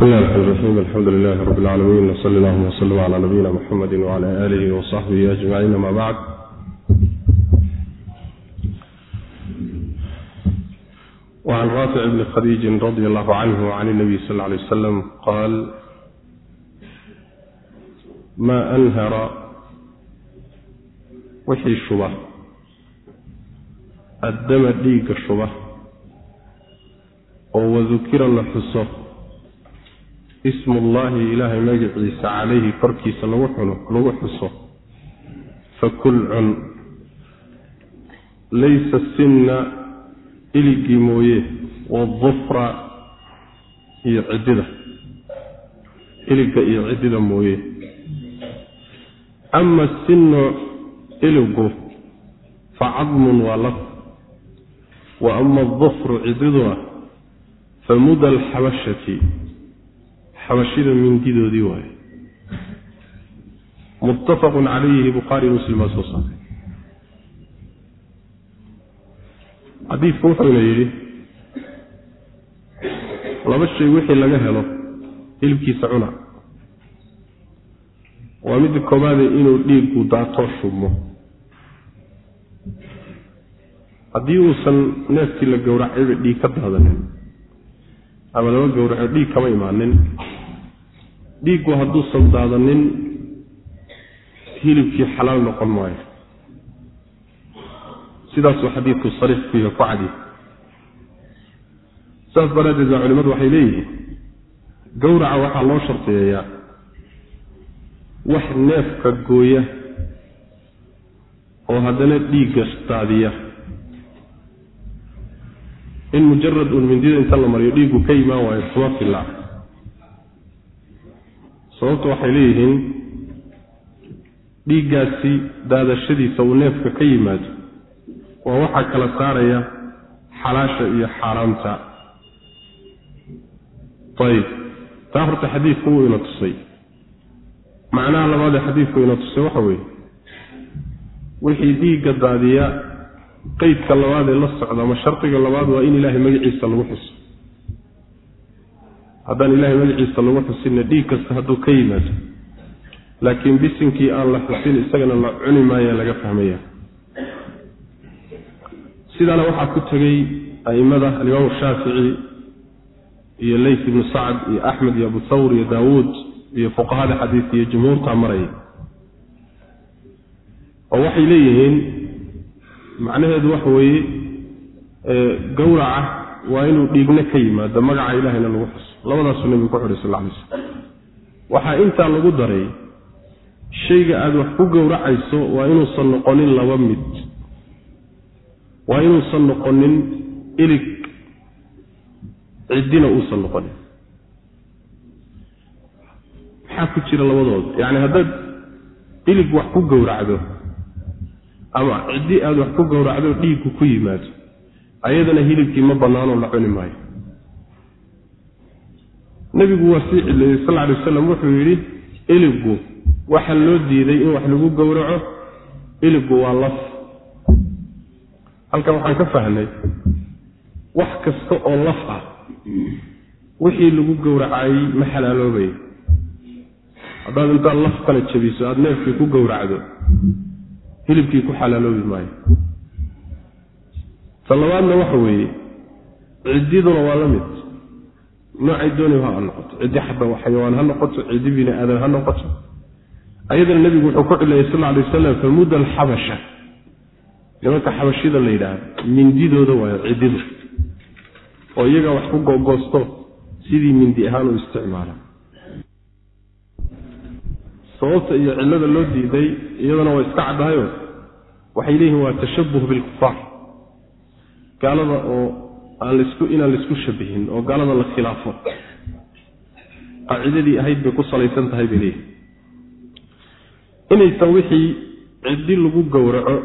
bismi illahi raxmaan raxiim alxamdu lilahi rabbi alcaalamiin wsali allahuma wslm cala nabiyina muxamedi wcala aalihi wasaxbihi ajmaciin ama bacd wacan raafic bni khadiijin radi allahu canhu can nabiy sal lla alay wasalam qaal ma anhara. Wixii shuba. Addama dhiigga shuba. Oo wadukira la xuso ismullaahi ilaahay magaciisa calayhi korkiisa lagu xuno lagu xuso. Fakul cun. Laysa sinna iligii mooye wadufra iyo ciddida. Iligga iyo ciddida mooye. Ama sinu iligu fa cadmun waa laf. Wa ama adufru ciddiduna fa muda alxabashati xabashida mindidoodii waaye. Muttafaqun calayhi bukhaari muslim soo saaray. Xadiidku wuxuuna yidhi laba shay wixii laga helo hilibkiisa cuna. Waa midda koobaade inuu dhiiggu daatoo shubmo. Haddii uusan neefkii la gowracayba dhiig ka daadanin ama laba gowraco dhiig kama imaanin dhiiggu hadduusan daadanin hilibkii xalaal noqon maayo. Sidaasuu xadiidku sariix ku yahay ku cadi. Saas daraaddeed baa culimadu waxay leeyihiin gowraca waxaa loo sharteeyaa wax neefka gooya oo haddana dhiigga daadiya. In mujarad uun mindida inta la mariyo dhiiggu ka imaan waayo kuma filla sababta waxay leeyihiin dhiiggaasi daadashadiisa uu neefka ka yimaado waa waxaa kala saaraya xalaasha iyo xaaraamta ayib. Taa horta xadiidku wuu ina tusay. Macnaha labaadee xadiidku ina tusay waxa weeye wixii dhiigga daadiya qeydka labaadee la socda ama shardiga labaad waa in ilaahay magaciisa lagu xuso haddaan ilaahay magaciisa lagu xusinna dhiig kasta hadduu ka yimaado laakiin bisinkii aan la xusin isagana la cuni maaya laga fahmaya sidaana waxaa ku tegey a'immada alimaamu shaafici iyo leyt ibnu sacd iyo axmed iyo abu thawr iyo daawuud iyo fuqahada xadiidka iyo jumhuurtaa maraya oo waxay leeyihiin macnaheedu waxa weeye gowraca waa inuu dhiigna ka yimaado magaca ilahayna lagu xuso labadaasuu nebigu ku xidhay sal alay slam. Waxaa intaa lagu daray shayga aada wax ku gowracayso waa inuusan noqonin laba mid. Waa inuusan noqonin ilig. Ciddina uusan noqonin. Maxaa ku jira labadooda yacni haddaad ilig wax ku gowracdo ama ciddi aada wax ku gowracdo dhiigku ku yimaado ayadana hilibkii ma bannaanoo la cuni maayo nebigu waa sii cileeyey sal alay wasalam wuxuu yidhi iliggu waxa loo diiday in wax lagu gowraco iliggu waa laf. Halkan waxaan ka fahnay wax kasta oo laf ah wixii lagu gowracayey ma xalaaloobayo haddaad intaad laf kala jabiso aada neefkii ku gowracdo hilibkii ku xalaaloobi maayo. Ta labaadna waxa weeye ciddiduna waa la mid noocay dooniba ha noqoto ciddi xaba xayawaan ha noqoto ciddi bini aadan ha noqoto. Ayadana nebigu wuxuu ku cilayay sal alay wasalam famuda alxabasha nimanka xabashida la yidhaahdo mindidooda waayo ciddidu oo iyagaa wax ku googoosto sidii mindi ahaan u isticmaala. Sababta iyo cillada loo diiday iyadana waa iska caddahayo waxay leeyihiin waa tashabuh bilkufaar gaalada oo inaan la isku shabihin oo gaalada la khilaafo. Qaacidadii ahayd bay ku salaysan tahay leeyihiin inaysan wixii ciddi lagu gowraco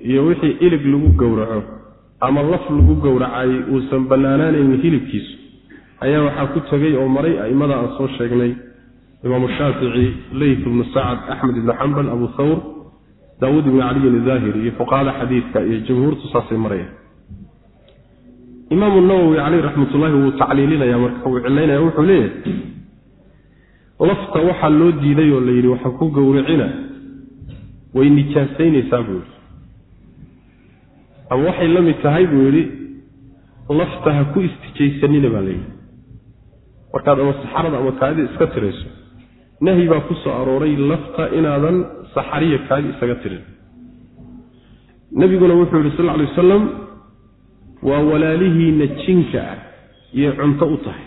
iyo wixii ilig lagu gowraco ama laf lagu gowracay uusan bannaanaanaynin hilibkiisu ayaa waxaa ku tegay oo maray a'immada aan soo sheegnay imaamu shaafici leyt ibnu sacad axmed ibnu xambal abu thawr daawuud ibnu caliyin idaahiri iyo fuqahada xadiidka iyo jumhuurtu saasay marayaan imaamu nawowi caleyh raxmatullaahi wuu tacliilinaya marka wuu cilaynaya wuxuu leeyahay lafta waxaa loo diiday oo la yidhi waxa ku gowracina way nijaasaynaysaa buu yidhi. Ama waxay la mid tahay buu yidhi lafta ha ku istijaysanina baa layidhi markaad ama saxarada ama kaadida iska tirayso nahyi baa ku soo arooray lafta inaadan saxariya kaadi isaga tirin. Nabiguna wuxuu yidhi sal ly wasalam waa walaalihiina jinka ah iyo cunto u tahay.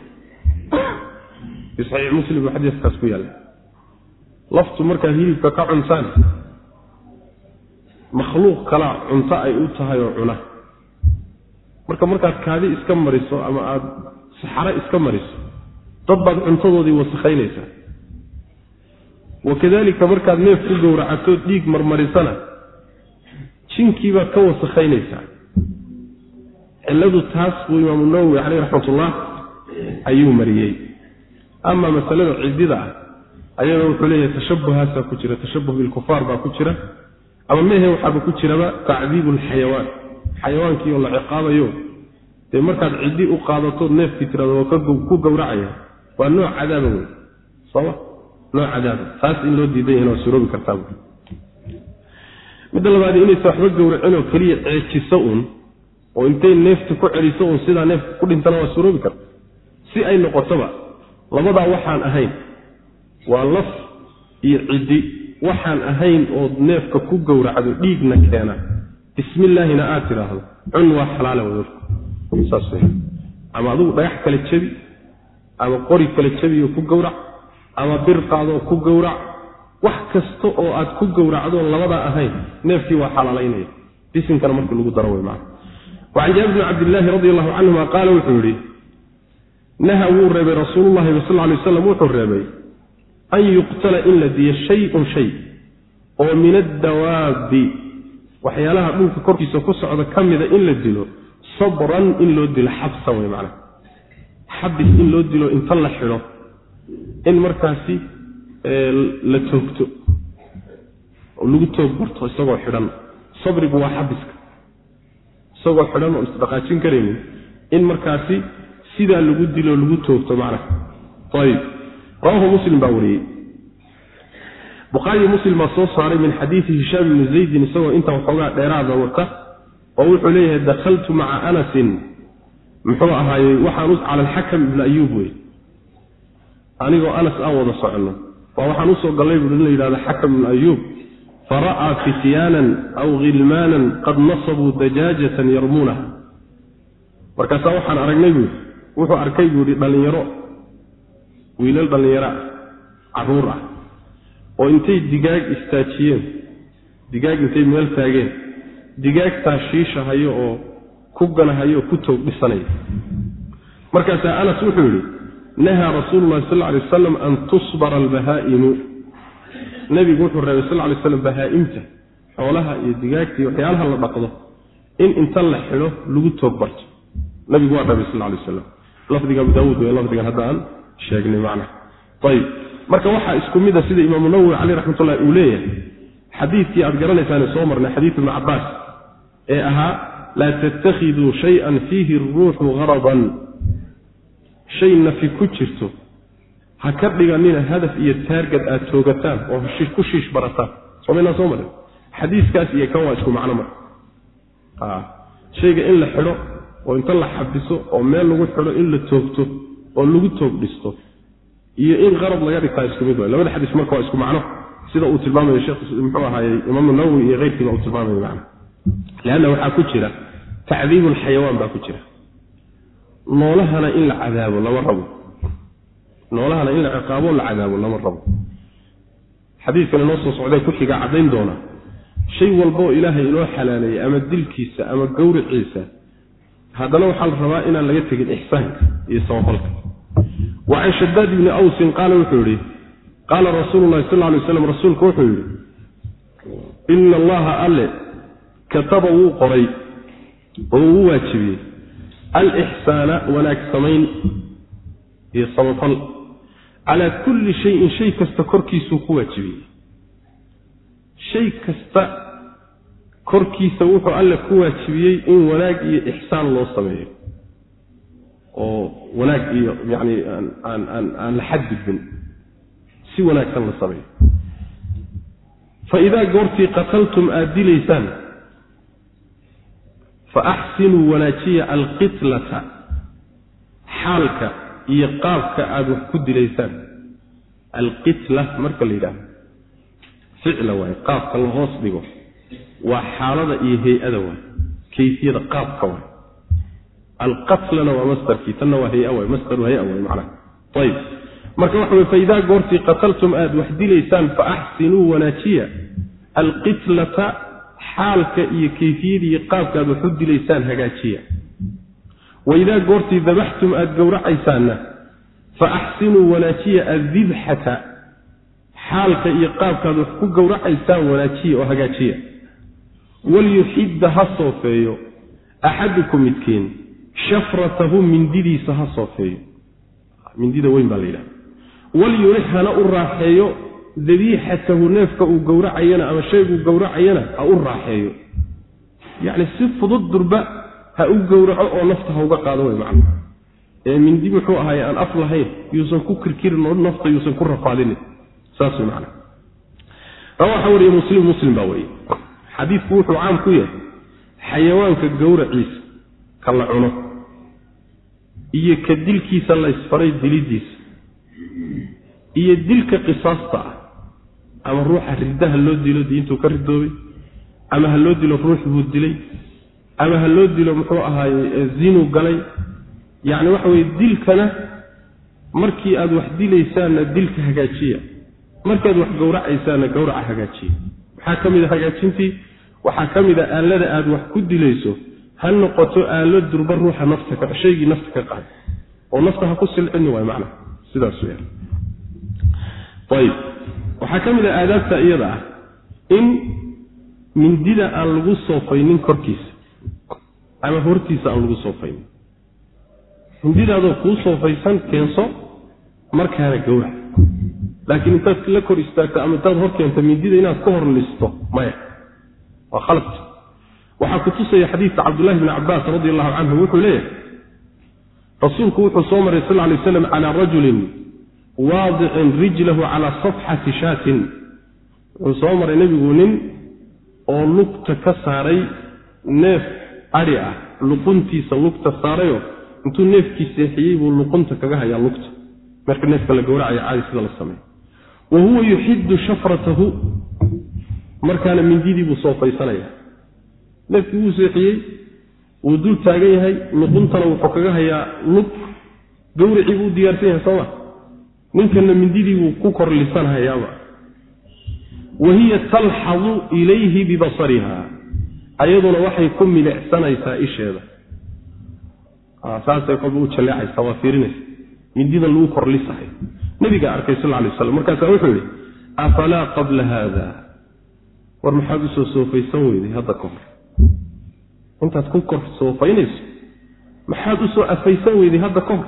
Fi saxiix muslim buu xadiiskaas ku yaalla laftu markaad hilibka ka cuntaan makhluuq kalaa cunto ay u tahay oo cuna. Marka markaad kaadi iska mariso ama aada saxaro iska mariso dad baad cuntadoodii wasakhaynaysaa wakadalika markaad neef ku gowracatood dhiig marmarisana jinkii baad ka wasakhaynaysaa cilladu taas buu imaamu nawowi caleyh raxmatullah ayuu mariyey. Ama masalada cidida ah ayada wuxuu leeyahay tashabuhaasaa ku jira tashabuh bilkufaar baa ku jira. Ama mehe waxaaba ku jiraba tacdiibu xayawaankii oo la ciqaabayo dee markaad ciddi u qaadatood neefkii tirado ku gowracaya waa nooc cadaaba wey sooma nooc cadaaba taas in loo diidan yahin waa suroobi kartaa. Midda labaad inaysa waxba gowracin oo keliya ceejiso uun oo intay neefta ku celiso uun sidaa neefka ku dhintana waa suroobi karta. Si ay noqotoba labadaa waxaan ahayn. Waa laf iyo ciddi. Waxaan ahayn ood neefka ku gowracdo dhiigna keena. Bismillaahina aad tidhaahdo. Cun waa xalaala wadorku saas w ama adugu dhagax kale jebi ama qori kale jebiyo ku gowrac ama bir qaadoo ku gowrac. Wax kasta oo aad ku gowracdo labadaa ahayn neefkii waa xalaalaynaya bisinkana markii lagu daro wey maa wacan jaabir bni cabdillaahi radi allahu canhuma qaala wuxuu yidhi naha wuu reebay rasuululahi sal lay waslam wuxuu reebay an yuqtala in la diyo shay-un shay oo min addawaabi waxyaalaha dhulka korkiisa ku socda ka mida in la dilo sabran in loo dilo xabsan wey macana xabis in loo dilo inta la xidho in markaasi la toogto oo lagu toog barto isagoo xidhan sabrigu waa xabiska isagoo xidhan oo isdhaqaajin karaynin. In markaasi sidaa lagu dilo lagu toogto macnaha ayib. Rawahu muslim baa wariyey. Bukhaariyo muslim baa soo saaray min xadiidi hishaam ibni zaydin isagoo intaa waxoogaa dheeraada wata oo wuxuu leeyahay dakhaltu maca anasin. Muxuu ahaayey waxaan u cala alxakam ibni ayuub wey anigoo anas aan wada soconno. Waa waxaan u soo gallay buu in la yidhahdo xakam ibnu ayuub fara'aa fityaanan aw khilmaanan qad nasabuu dajaajatan yarmuunaha markaasaa waxaan aragnay buui wuxuu arkay buu yihi dhallinyaro. Wiilal dhallinyaro carruur ah oo intay digaag istaajiyeen digaag intay meel taageen digaagtaa shiishahayo oo ku ganahayo oo ku toog dhisanaya markaasaa anas wuxuu yidhi nahaa rasuulu llahi sal ly wasalam an tusbara albahaa'imu nebigu wuxuu reebay sal lay slam bahaa'imta xoolaha iyo digaagta iyo waxyaalaha la dhaqdo in inta la xidho lagu toog barto. Nabigu waa reebay sal lay waslam lafdiga abu daawuud wey lafdigan hadda aan sheegnay macnaha ayib marka waxaa isku mida sida imaamu nawowi caleyh raxmatullahi uu leeyahay xadiidkii aad garanaysaane soo marnay xadiid ibnu cabbaas ee ahaa laa tattakhiduu shay-an fiihi ruuxu haradan shay nafi ku jirto ha ka dhiganina hadaf iyo taargad aad toogataan oo ku shiish barataan. Somaynaa soo marin? Xadiiskaas iyo kan waa isku macno marka shayga in la xidho oo inta la xabiso oo meel lagu xidho in la toogto oo lagu toog dhisto iyo in qarab laga dhigtaa isku mid waay. Labada xadiis marka waa isku macno. Sida uu tilmaamayo sheekh muxuu ahaayey imaamu nawowi iyo keyrkiiba uu tilmaamayo macno. Leanna waxaa ku jira tacdiibu alxayawaan baa ku jira. Noolahana in la cadaabo lama rabo noolahana in la ciqaabo la cadaabo lama rabo. Xadiidkan inoo soo socdee ku xiga caddayn doona. Shay walbaoo ilaahay inoo xalaaleeyey ama dilkiisa ama gowriciisa haddana waxaa la rabaa inaan laga tegin ixsaanka iyo samafalka wa can shadaad ibni awsin qaala wuxuu yidhi qaala rasuulu llahi sal lay slam rasuulku wuxuu yidhi ina allaha alle kataba wuu qoray oo uu waajibiyey. Alixsaana wanaag samayn iyo samafal calaa kulli shayin shay kasta korkiisuu ku waajibiyey shay kasta korkiisa wuxuu alle ku waajibiyey in wanaag iyo ixsaan loo sameeyo. Oo wanaag iyo yani aan aan aan la xadgudbin. Si wanaagsan la sameeyo. Fa idaa goortii qataltum aada dilaysaan fa axsinuu wanaajiya alqitlata xaalka iyo qaabka aada wax ku dilaysaan. Alqitla marka la yidhahdo ficla waaye qaabka la hoos dhigo waa xaalada iyo hay'ada waay kayfiyada qaabka waay alqatlana waa masdarkii tanna waa hay waay masdaru hay waay macnaha. Ayib marka waxa weye faidaa goortii qataltum aada wax dilaysaan fa axsinuu wanaajiya. Alqitlata xaalka iyo kayfiyadiiyo qaabka aad wax u dilaysaan hagaajiya waidaa goortii dabaxtum aada gowracaysaanna fa axsinuu wanaajiya addibxata xaalka iyo qaabkaad wax ku gowracaysaan wanaajiya oo hagaajiya walyuxidda ha soofeeyo axadukum midkiin shafratahu mindidiisa ha soofeeyo mindida weyn baa la yidhaha walyunix hana u raaxeeyo dabiixatahu neefka uu gowracayana ama shayguu gowracayana ha u raaxeeyo yacni si fudud durba ha u gowraco oo nafta ha uga qaado way macna ee mindi muxuu ahaay aan af lahayn yuusan ku kirkirin oo nafta yuusan ku rafaadinin. Saas way macna rawaaxa wariye muslim muslim baa wariye xadiidku wuxuu caam ku yahay xayawaanka gowraciisa ka la cuno iyo ka dilkiisa la ysfaray dilidiisa iyo dilka qisaasta ah ama ruuxa riddaha loo dilo diintuu ka ridoobay ama ha loo dilo ruux buu dilay ama ha loo dilo muxuu ahaaye zinuu galay. Yacni waxa weye dilkana markii aad wax dilaysaanna dilka hagaajiya. Markaad wax gowracaysaanna gowraca hagaajiya. Maxaa ka mid a hagaajintii waxaa ka mid a aalada aad wax ku dilayso ha noqoto aalo durba ruuxa nafta shaygii nafta ka qaad oo nafta ha ku silcini waay macnaha. Sidaas weyaan ayib. Waxaa ka mid a aadaabta iyada ah in mindida aan lagu soofaynin korkiisa ama hortiisa aan lagu soofaynin mindidaadoo kuu soofaysan keenso markaana gowrac laakiin intaad la kor istaagto ama intaad hor keento mindida inaad ka hor listo maya. Waa khalad. Waxaa ku tusaya xadiidka cabdullahi bni cabaas radi allahu canhu wuxuu leeyahay rasuulku wuxuu soo maray sal lay slam calaa rajulin waadicin rijlahu calaa safxati shaatin. Wuxuu soo maray nebigu nin oo lugta ka saaray neef adhi ah luquntiisa lugta saarayo intuu neefkii seexiyey buu luqunta kaga hayaa lugta. Marka neefka la gowracaya caadi sida la sameeyo. Wa huwa yuxiddu shafratahu. Markaana mindidii buu soofaysanaya neefkii wuu seexiyey wuu dul taagan yahay luquntana wuxuu kaga hayaa lug. Gawricii buu diyaarsan yahay sooma ninkanna mindidii buu ku kor lisanhayaaba wa hiya talxadu ilayhi bibasariha ayaduna waxay ku milicsanaysaa isheeda. Saasay kolba u jaleecaysaa waa fiirinaysa mindidan lagu kor lisahay nabigaa arkay sal lay aslam markaasaa wuxuu yidhi afalaa qabla haada war maxaad u soo soofaysan weyday hadda ka hor intaad ku kor soofaynayso maxaad u soo afaysan weyday hadda ka hor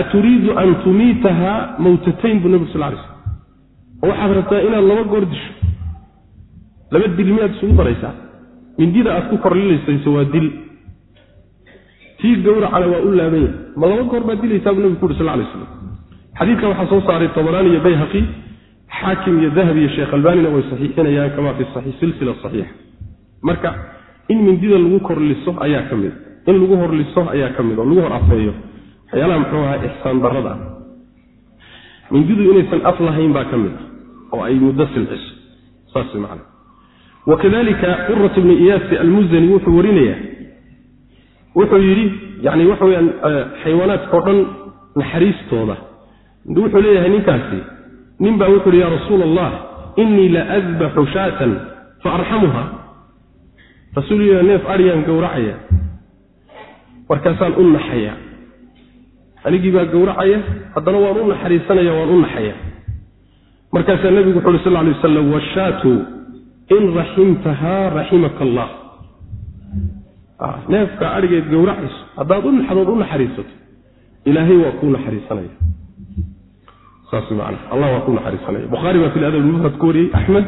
aturiidu an tumiitaha mawtatayn? Buu nabig sal lay slam waxaad rabtaa inaad laba goor disho laba dil miyaad isugu daraysaa mindida aad ku korlilaysayso waa dil. Tii gowracana waa u laabanya ma laba goor baad dilaysaa buu nabigu ku uri sal lay slam xadiidka waxaa soo saaray tobanaan iyo bayhaqi xaakim iyo dahab iyo sheekh albanina way saxiixinayaan kama fi silsila saxiixa marka in mindida lagu korliso ayaa ka mid. In lagu horliso ayaa ka mid oo lagu hor afeeyo. Waxyaalaha muxuu ahaa ixsaan darada ah. Mindidu inaysan af lahayn baa ka mid ah oo ay muddo silciso saas man wakadalika qurat bni iyaasi almuzani wuxuu warinayaa. Wuxuu yidhi yani waxa weyaan xayawaanaadkao dhan naxariistooda. Wuxuu leeyahay ninkaasi nin baa wuxu uhi ya rasuula allah inii la adbaxu shaatan faarxamuha rasuul neef adhiyaan gowracaya. Markaasaan u naxaya. Anigii baa gowracaya haddana waan u naxariisanaya waan u naxaya. Markaasaa nebigu wuxu uhi sal lay wasalam washaatu in raximtahaa raximaka allah neefka adhigeed gowracayso haddaad u naxdood u naxariisato ilaahay waa kuu naxariisanaya. Saas man allah waa kuu naxariisanaya. Bukhaari baa fi ladab mufrad ku wariyey axmed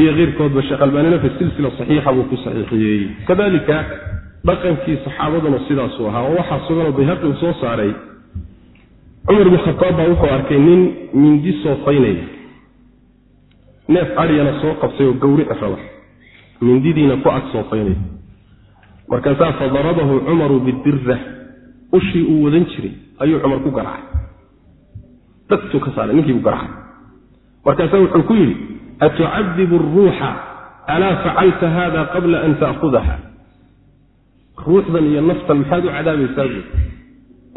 iyo keyrkoodba sheekh albaanina fi silsila saxiixa buu ku saxiixiyey. Kadalika dhaqankii saxaabaduna sidaasuu ahaa oo waxaa suganoo bayhaqi uu soo saaray cumar ibn khataab baa wuxuu arkay nin mindi soofaynaya neef adhiyana soo qabtay oo gawrici raba mindidiina ku ag soofaynaya markaasaa fadarabahu cumaru bidira ushii uu wadan jiray ayuu cumar ku garacay dhagtuu ka saaray ninkiibuu garacay markaasaa wuxuu ku yidhi atucadibu aruuxa alaa facalta hada qabla an ta'khudaha? Ruuxdan iyo naftan maxaad u cadaabaysaa buui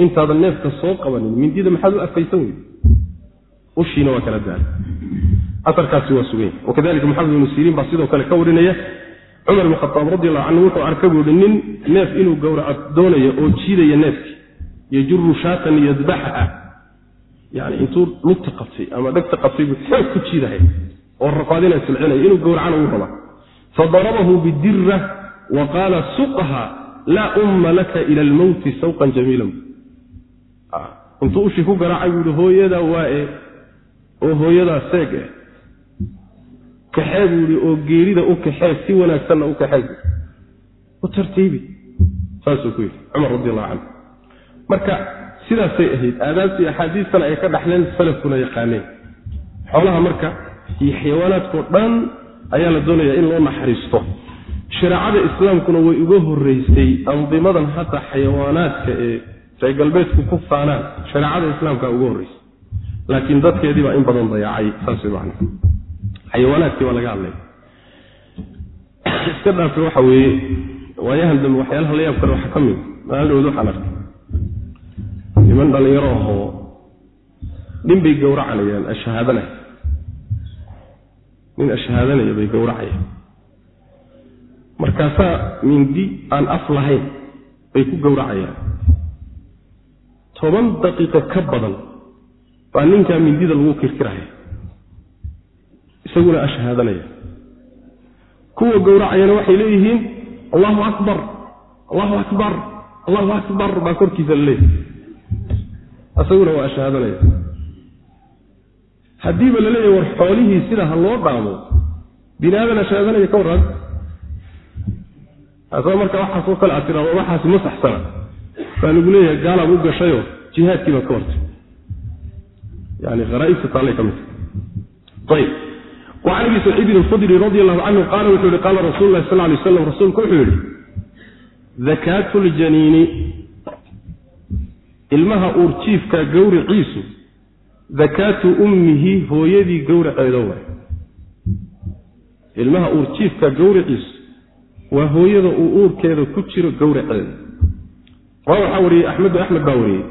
intaadan neefka soo qabanin mindida maxaad u afaysan weyde ushiina waa kala daala aarkaasi waa suganya wakadalika maxamed ibnu siriin baa sidoo kale ka warinaya cumar ibn khataab radiallahu canhu wuxuu arka buu ihi nin neef inuu gowraco doonayo oo jiidaya neefki yajuru shaatan yadbaxaha. Yani intuu lugta qabtay ama dhegta qabtay buu xoog ku jiidahay oo rafaadina silcinaya inuu gowracana uu raba. Fadarabahu bidira wa qaala suqha laa umma laka ila almowti sawqan jamiilan. Intuu ushii ku garaacay buu ihi hooyadaa waae oo hooyadaa seeg eh kaxee buu yihi oo geerida u kaxee si wanaagsanna u kaxee. U tartiibi. Saasuu ku yidhi cumar radi allahu canhu. Marka sidaasay ahayd. Aadaabtii axaadiistana ay ka dhaxleen salafkuna yaqaaneen. Xoolaha marka iyo xayawaanaadkao dhan ayaa la doonayaa in loo naxariisto. Shareecada islaamkuna way uga horreysay andimadan hadda xayawaanaadka ee reer galbeedku ku faanaan. Shareecada islaamkaa uga horreysay. Laakiin dadkeedii baa in badan dayacay saas way xayawaanaadkii baa laga hadlay. Iska dhaafe waxa weeye waayahan dambe waxyaalaha la yaab kale waxaa ka mid maalin waxaan arkay. Niman dhallinyaro ahoo nin bay gowracanayaan ashahaadanay nin ashahaadanaya bay gowracayaan. Markaasaa mindi aan af lahayn bay ku gowracayaan. Toban daqiiqo ka badan baa ninkaa mindida lagu kirkiraya isaguna ashhaadanaya kuwa gowracayana waxay leeyihiin allahu akbar allahu akbar allahu akbar baa korkiisa la leeyahy isaguna waa ashhaadanaya haddiiba la leeyahy war xoolihii sida ha loo dhaamo bini aadan ashhaadanaya ka warran. Asaba marka waxaasoo kale aad tiraado waxaasi ma saxsana. Baa lagu leeyahay gaalaad u gashayoo jihaadkii baad ka hortay yani kharaa'ibta taallay ka midta ayb wacan abi saciidin alkhudri radi allahu canhu qaala wuxuu yihi qaala rasulu lahi sal lay slam rasuulku wuxuu yidhi dakaatu ljaniini ilmaha uurjiifka gowriciisu dakaatu ummihi hooyadii gowraceeda waay. Ilmaha uurjiifka gowriciisu waa hooyada uu uurkeeda ku jiro gowraceeda waxaa wariyey axmedu axmed baa wariyey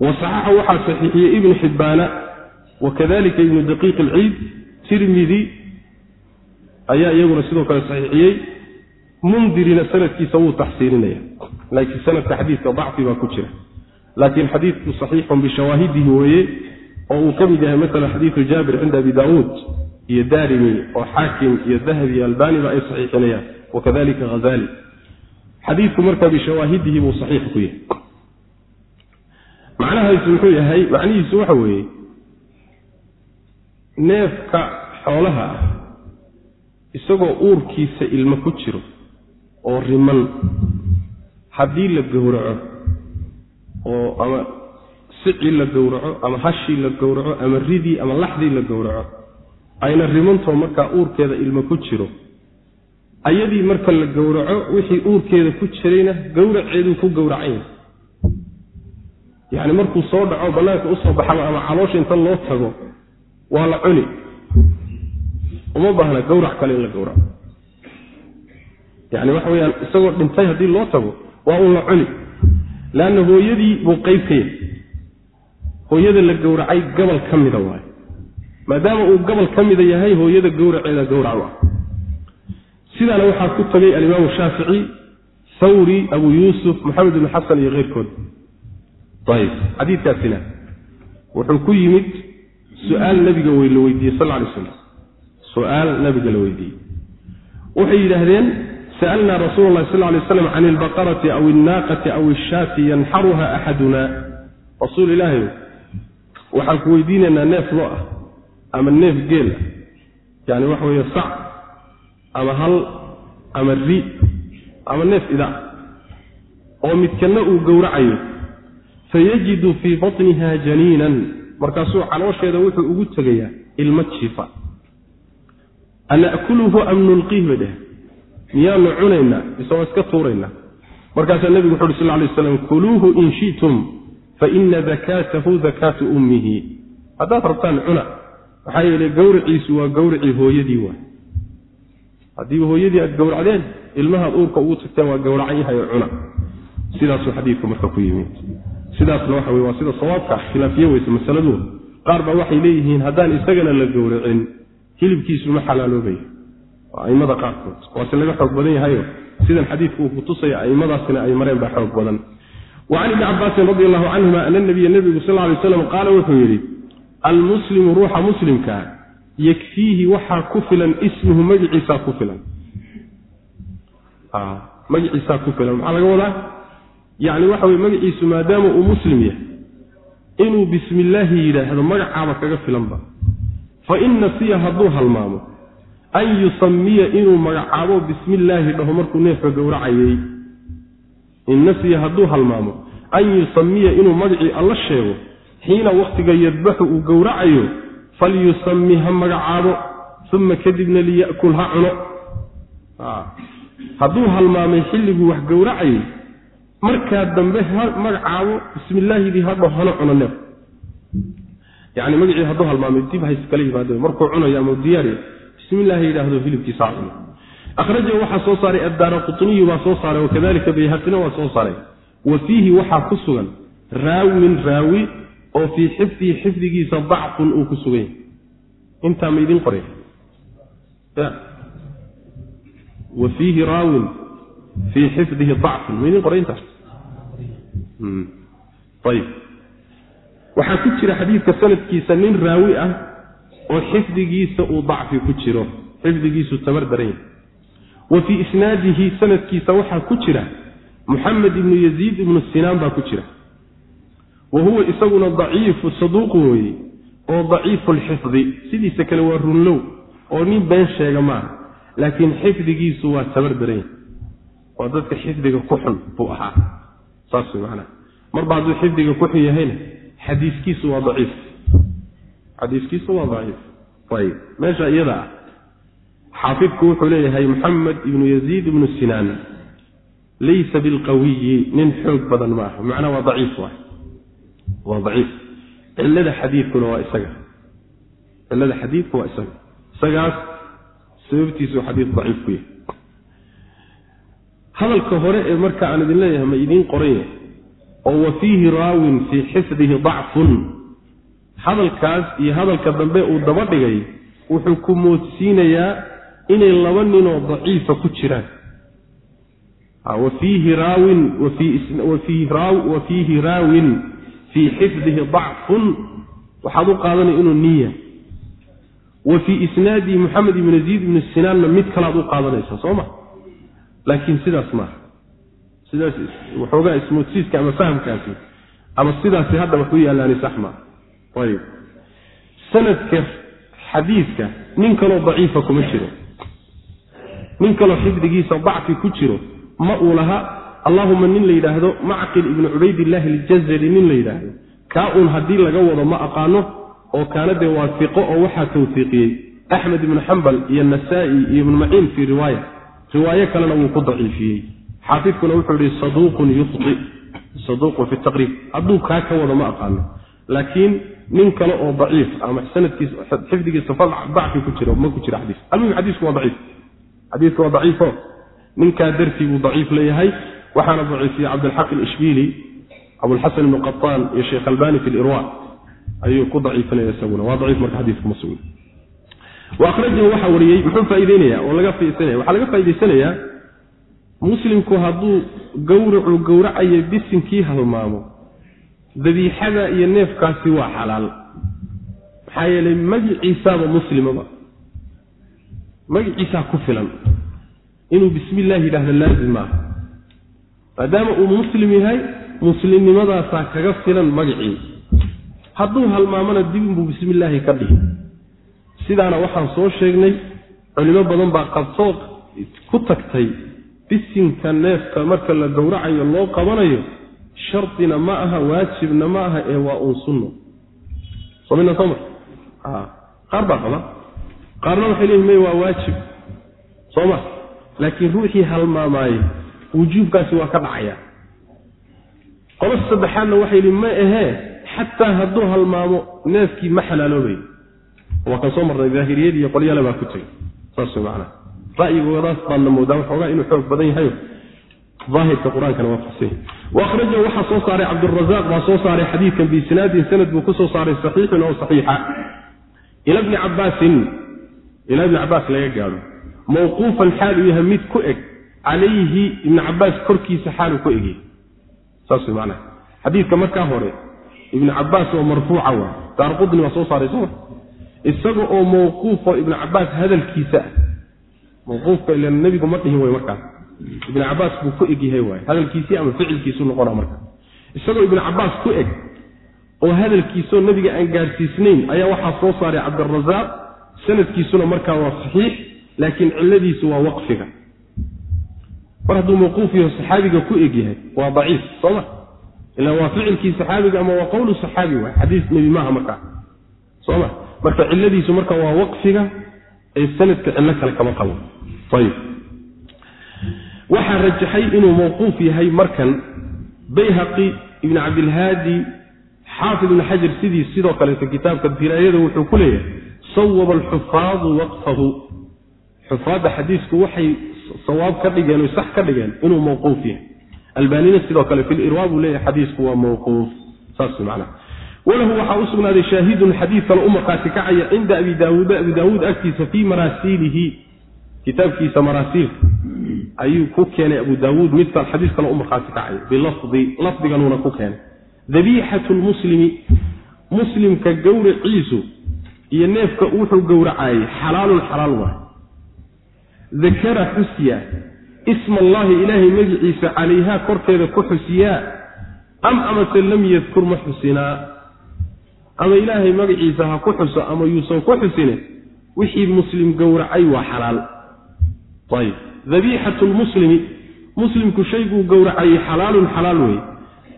wasaxaxa waxaa saxiixiyey ibnu xibbaana wakadalika ibnu daqiiq alciid tirmidi ayaa iyaguna sidoo kale saxiixiyey. Mundirina sanadkiisa wuu taxsiininaya laakiin sanadka xadiidka dacfi baa ku jira. Laakiin xadiidku saxiixun bishawaahidihi weeye oo uu ka mid yahay maala xadiidu jaabir cinda abi daawuud iyo daarimi oo xaakim iyo dahabi iyo albaniba ay saxiixinayaan wakadalika hazali xadiidku marka bishawaahidihi buu saxiix ku yahay. Macnahaysu muxuu yahay macnihiisu waxa weeye neefka xoolaha ah isagoo uurkiisa ilmo ku jiro oo riman haddii la gowraco oo ama sicii la gowraco ama hashii la gowraco ama ridii ama laxdii la gowraco ayna rimantoo markaa uurkeeda ilmo ku jiro. Ayadii marka la gowraco wixii uurkeeda ku jirayna gowraceeduu ku gowracan yahay yacni markuu soo dhaco bannaanka u soo baxaba ama caloosha inta loo tago waa la cuni. Uma baahna gowrac kale in la gowraco. Yani waxa weyaan isagoo dhintay haddii loo tago waa un la cuni. Leanna hooyadii buu qeyb ka yahay. Hooyada la gowracay gabal ka mida waayo maadaama uu gabal ka mida yahay hooyada gowraceeda gowrac u ah sidaana waxaa ku tagay alimaamu shaafici thawri abu yuusuf maxamed ibnu xasan iyo keyrkood. Ayib xadiidkaasina wuxuu ku yimid su'aal nabiga la weydiiyey sal lay slam su'aal nabiga la weydiiyey. Waxay yidhaahdeen sa'alnaa rasuula allahi sal lay slam can ilbaqarati aw ilnaaqati aw ishaati yanxaruha axaduna rasuul ilaahay waxaan ku weydiinaynaa neef lo ah ama neef geel ah. Yani waxa weeye sac ama hal ama ri ama neef ida oo midkanna uu gowracayo fayajidu fii batniha janiinan markaasuu caloosheeda wuxuu ugu tegayaa ilmo jiifa. Ana'kuluhu am nulqiih bay dheh miyaanu cunaynaa? Mise waa iska tuuraynaa? Markaasaa nebigu wuxu uhi sal lay aslam kuluuhu in shi'tum faina dakaatahu dakaatu ummihi. Haddaad rabtaan cuna maxaa yeele gawriciisu waa gawricii hooyadii waay. Haddiiba hooyadii aad gowracdeen ilmahaad uurka ugu tagteen waa gowracan yahay oo cuna. Sidaasuu xadiidku marka ku yimid sidaasna waxa waa sida sawaabka khilaafiye weyse masaladu qaar baa waxay leeyihiin haddaan isagana la gowracin hilibkiisu ma waa aimada qaarkood waase laga xoog badan yahayo sidan xadiidku uu kutusaya aimadaasina ay mareen baa xoog badan. Wa can ibni cabaasin radi allahu canhuma ana nabiya nebigu sal lay slam qaala wuxuu yidhi almuslimu ruuxa muslimkaa yakfiihi waxaa ku filan ismuhu magiciisaa ku filan. Magiciisaa ku filan maxaa laga wadaa yacni waxa weye magaciisu maadaama uu muslim yahay inuu bismi illaahi yidhaahdo magacaaba kaga filanba. Fa in nasiya hadduu halmaamo an yusamiya inuu magacaabo bismi illaahi dhaho markuu neefka gowracayay in nasiya hadduu halmaamo an yusamiya inuu magacii alla sheego xiina wakhtiga yadbaxu uu gowracayo falyusami ha magacaabo uma kadibna liya'kul ha cuno. Hadduu halmaamay xilliguu wax gowracayay markaa dambe ha magacaabo bismi illaahidii hadho hana cuno neef yani magacii hadduu halmaamay dib hayskala yimaade markuu cunayo ama diyaariya bismi illaahi yidhaahdo hilibkiisa cuno akhrajahu waxaa soo saaray addaara qutniyu baa soo saaray wakadalika bayhaqina waa soo saaray. Wa fiihi waxaa ku sugan raawin raawi oo fii xifdihi xifdigiisa dacfun uu ku sugan yahay intaa ma idin qoray wa fiihi raawin fii xifdihi dacfun. Ma idin qoray intaas waxaa ku jira xadiidka sanadkiisa nin raawi ah oo xifdigiisa uu dacfi ku jiro. Xifdigiisu tabar daran yahay wa fii isnaadihi sanadkiisa waxaa ku jira muxamed ibnu yaziid ibnu sinaan baa ku jira. Wa huwa isaguna daciifu saduuqu weye oo daciifu lxifdi sidiisa kale waa runlow oo nin been sheega maaha laakiin xifdigiisu waa tabar daran yahay waa dadka xifdiga ku xun buu ahaa. Saas way marba hadduu xifdiga ku xun yahayna xadiiskiisu waa daciif. Xadiiskiisu waa daciif. Ayib. Meesha iyada ah xaafidku wuxuu leeyahay maxamed ibnu yaziid ibnu sinaan laysa bilqawiyi nin xoog badan ma aha. Macnaa waa daciif waay. Waa daciif. Cilada xadiidkuna waa isaga. Cilada xadiidku waa isaga. Isagaas sababtiisu xadiid daciif ku yahay. Hadalka hore ee marka aan idin leeyahay ma idiin qoran yahay oo wa fiihi raawin fii xifdihi dacfun. Hadalkaas iyo hadalka dambe uu daba dhigay wuxuu ku moodsiinayaa inay laba ninoo daciifa ku jiraan. Wa fiihi raawin wa fiihi raawin fii xifdihi dacfun. Waxaad u qaadanaya inuu niya. Wa fii isnaadihi moxamed ibn yaziid ibnu sinaanna mid kalaad u qaadanaysaa soo ma? Laakiin sidaas maaha sidaas waxoogaa ismoodsiiska ama fahamkaasi ama sidaasi hadda wax u yaalaani sax maa ayib. Sanadka xadiidka nin kaloo daciifa kuma jiro. Nin kaloo xifdigiisa dacfi ku jiro ma uu laha allahuma nin la yidhaahdo macqil ibnu cubaydillaahi aljazari nin la yidhaahdo. Kaa uun haddii laga wado ma aqaano oo kaana dee waafiqo oo waxaa tawfiiqiyey. Axmed ibnu xambal iyo nasaa-i iyo ibnu maciin fii riwaaya. Riwaayo kalena wuu ku daciifiyey xaafidkuna wuxuu yihi saduuqun yukhti saduuqun fi taqriib. Hadduu kaa ka wado ma aqaano. Laakiin nin kale oo daciif ama sanadkiisa xifdigiisa dacfi ku jiro ma ku jira xadiis. Almuhim xadiisku waa daciif. Xadiisku waa daciifo. Ninkaa dartii buu daciif leeyahay. Waxaana daciifiyey cabdilxaq alishbiili abulxasan ibnu qataan iyo sheekh albani fi lirwa ayuu ku daciifinaya isaguna. Waa daciif marka xadiiska ma sugna wa akhrajahu waxaa wariyey muxuu faa'ideynaya oo laga faisanaya waxaa laga faa'idaysanayaa muslimku hadduu gowracu gowracayo bisinkii halmaamo dabiixada iyo neefkaasi waa xalaal. Maxaa yeelay magiciisaaba muslimaba magiciisaa ku filan inuu bismi illaahi yidhahdo laazim maaha maadaama uu muslim yahay muslimnimadaasaa kaga filan magacii hadduu halmaamona dib inbuu bismi illaahi ka dhihi. Sidaana waxaan soo sheegnay culimo badan baa qabsoo ku tagtay bisinka neefka marka la gowracayo loo qabanayo shardina ma aha waajibna ma aha ee waa uun sunno. Somina soma qaar baa qaba. Qaarna waxay leeyihiin may waa waajib. Soo ma? Laakiin ruuxii halmaamaayey wujuubkaasi waa ka dhacaya. Qolos saddexaadna waxay yihi ma ahee xataa hadduu halmaamo neefkii ma xalaaloobayo. Waa kan soo marnay daahiriyadii iyo qolyale baa ku tegay saas macnaa ra'yigoodaas baadna moodaa waxoogaa inuu xoog badan yahayo aahirka qur'aankana waa fasay waahrajahu waxaa soo saaray cabdurazaaq baa soo saaray xadiidkan biisnaadin sanad buu ku soo saaray saxiixin oo saxiixa. Ila bni cabaasin ilaa ibni cabaas laga gaadho mawquufan xaal uu yahay mid ku eg calayhi ibni cabaas korkiisa xaaluu ku egyahy saas way macnaha. Xadiidka markaa hore ibni cabaas oo marfuuca waa. Daarqudni waa soo saaray soma isaga oo mawquufoo ibni cabaas hadalkiisa ah mawquufka ila nebigu ma dhihin way markaas ibn cabaas buu ku eg yahay waay hadalkiisii ama ficilkiisu noqona marka. Isagoo ibn cabaas ku eg oo hadalkiisoo nebiga aan gaadhsiisnayn ayaa waxaa soo saaray cabdirasaaq sanadkiisuna markaa waa saxiix laakiin cilladiisu waa waqfiga. Mar hadduu mawquuf yaho saxaabiga ku eg yahay waa daciif sooma ila waa ficilkii saxaabiga ama waa qowlu saxaabi waay xadiis nebi maaha markaa. Soma marka cilladiisu marka waa waqfiga ee sanadka cillo kale kama qabo waxaa rajaxay inuu mawquuf yahay markan bayhaqi ibni cabdilhaadi xaafid ibni xajar sidii sidoo kaleeto kitaabka diraayada wuxuu ku leeyahay sawaba alxufaadu waqfahu xufaadda xadiisku waxay sawaab ka dhigeen oy sax ka dhigeen inuu mawquuf yahay. Albanina sidoo kale fi lirwa buu leeyahay xadiisku waa mawquuf. Saas macnaha walahu waxaa u shaahidun xadiid kale u markhaati kacaya cinda abi daawuuda abi daawuud agtiisa fii maraasiilihi kitaabkiisa maraasiilka ayuu ku keenay abu daawuud. Midkaan xadiis kale u markhaati kacay bilafdi lafdiganuuna ku keenay. Dabiixatu lmuslimi muslimka gowraciisu iyo neefka wuxuu gowracayay xalaalun xalaal waay. Dakara xusya isma allahi ilaahay magiciisa calayhaa korkeeda ku xusiyaa am amase lam yadkur ma xusinaa ama ilaahay magaciisa ha ku xuso ama yuusan ku xusine? Wixii muslim gowracay waa xalaal ayb dabiixatu lmuslimi muslimku shayguu gowracayay xalaalun xalaal wey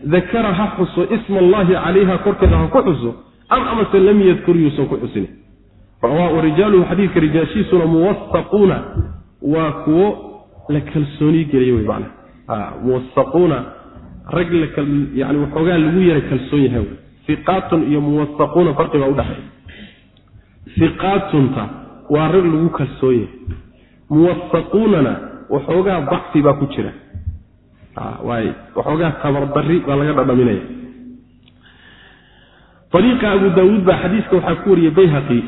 dakara ha xuso isma allahi calayha korkeeda ha ku xuso. Am amase lam yadkur yuusan ku xusin. Rijaaluhu xadiidka rijaashiisuna muwasaquuna waa kuwo la kalsooni geliy wy man muwasaquuna rag yani waxoogaa lagu yara kalsoon yahay iqaatun iyo muwasaquuna farqibaa udhaxeeya iqaatunta waa rag lagu kalsoon yahay muwasaquunana waxoogaa dacfi baa ku jira. Waay waxoogaa tabardari baa laga dhadhaminaya. Ariiqa abu daawuud baa xadiiska waxaa ku wariyey bayhaqi.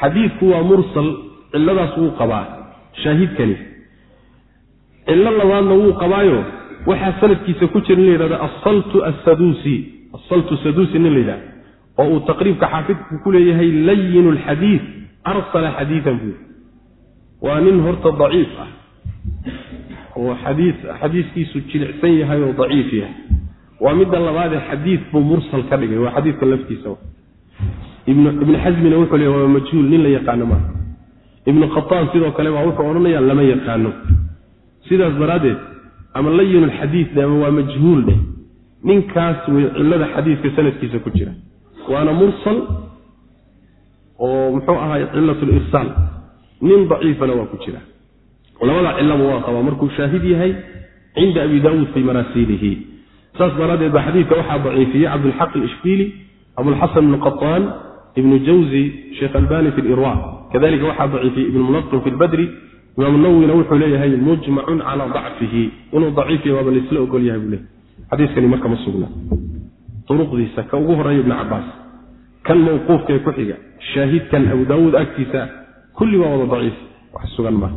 Xadiidku waa mursal cilladaas wuu qabaa shaahidkani. Cillo labaadna wuu qabaayo waxaa sanadkiisa ku jira in la yidhahda asaltu asaduusi asaltu saduusi nin la yidhahda oo uu taqriibka xaafidku ku leeyahay layin lxadiid arsala xadiidan buu waa nin horta daciif ah. Oo xadii xadiiskiisu jilicsan yahay oo daciif yahay. Waa midda labaadee xadiid buu mursal ka dhigay. Waa xadiidka laftiisa. Ibnu xasmina wuxuu leey waa majhuul nin la yaqaano maaha ibnu khataan sidoo kale baa wuxuu odhanayaa lama yaqaano. Sidaas daraaddeed ama layin lxadiid dheh ama waa majhuul dheh ninkaas way cillada xadiidka sanadkiisa ku jira. Waana mursal oo muxuu ahaay cilat lirsaal nin daciifana waa ku jira. Labada cilaba waa qabaa markuu shaahid yahay cinda abi daawuud fii maraasiilihi saas daraaddeed baa xadiidka waxaa daciifiyey cabdulxaq alishbiili abulxasan ibnu ibnu jawzi sheekh albani fi lirwa kadalika waxaa daciifiyey ibnu munaqim fi lbadri imaam nawwina wuxuu leeyahay mujmacun calaa dacfihi. Inuu daciif yahay waaba laisla ogol yahay buu leeyahy xadiiskani marka ma sugna. Uruqdiisa ka ugu horreeya ibnu cabaas kan mawquufkaee ku xiga shaahidkan abu daawuud agtiisa kulli waa wada daciif wax sugan maaha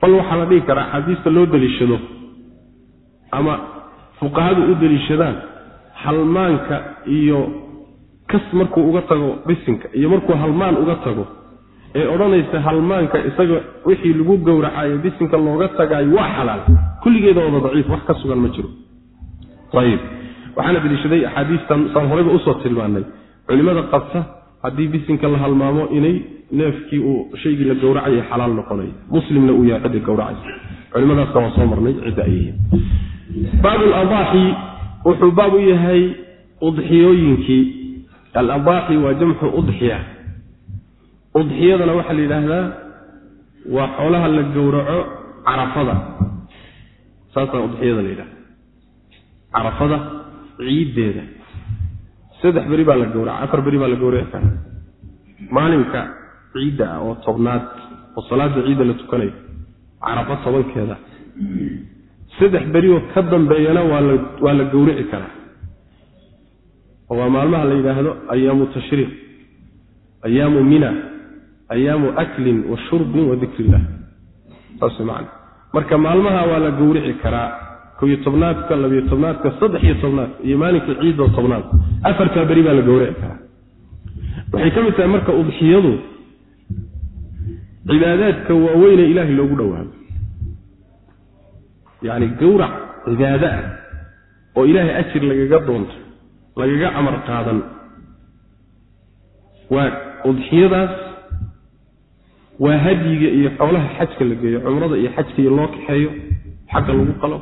bal waxaa la dhihi karaa axaadiista loo deliishado ama fuqahadu u deliishadaan halmaanka iyo kas markuu uga tago bisinka iyo markuu halmaan uga tago ee odhanaysa halmaanka isaga wixii lagu gowracayo bisinka looga tagaayo waa xalaal. Kulligeeda wada daciif wax ka sugan ma jiro. Ayib waxaana deliishaday axaadiistan saan horeyba u soo tilmaanay culimada qabta haddii bisinka la halmaamo inay neefkii uu shaygii la gowracaya xalaal noqonayo muslimna uu yahay cidda gowracaysa culimadaasna waa soo marnay cidda ay yihiin. Baab ladaaxi wuxuu baab u yahay udxiyooyinkii. Aladaaxi waa jamxu udxiya. Udxiyadana waxaa la yidhaahdaa waa xoolaha la gowraco carafada. Saasaa udxiyada la yidhahda carafada ciiddeeda saddex beri baa la gowraca afar beri baa la gowraci karaa maalinka ciidda ah oo tobnaad oo salaada ciidda la tukanayo carafo tobankeeda. Saddex berioo ka dambeeyana waa la gowrici karaa. Oo waa maalmaha la yidhaahdo ayaamu tashriiq ayaamu mina ayaamu aklin wa shurbin wa dikr illah saas man marka maalmaha waa la gowrici karaa koyo tobnaadka labiyo tobnaadka saddex iyo tobnaadka iyo maalinka ciidoo tobnaad. Afartaa beri baa la gowrici karaa. Waxay ka mid tahay marka udxiyadu cibaadaadka waaweyne ilaahay loogu dhowaado. Yacni gowrac cibaado ah oo ilaahay ajir lagaga doonto lagaga amar qaadan waa udxiyadaas waa hadyiga iyo xoolaha xajka la geeyo cumrada iyo xajka iyo loo kaxeeyo xagga lagu qalo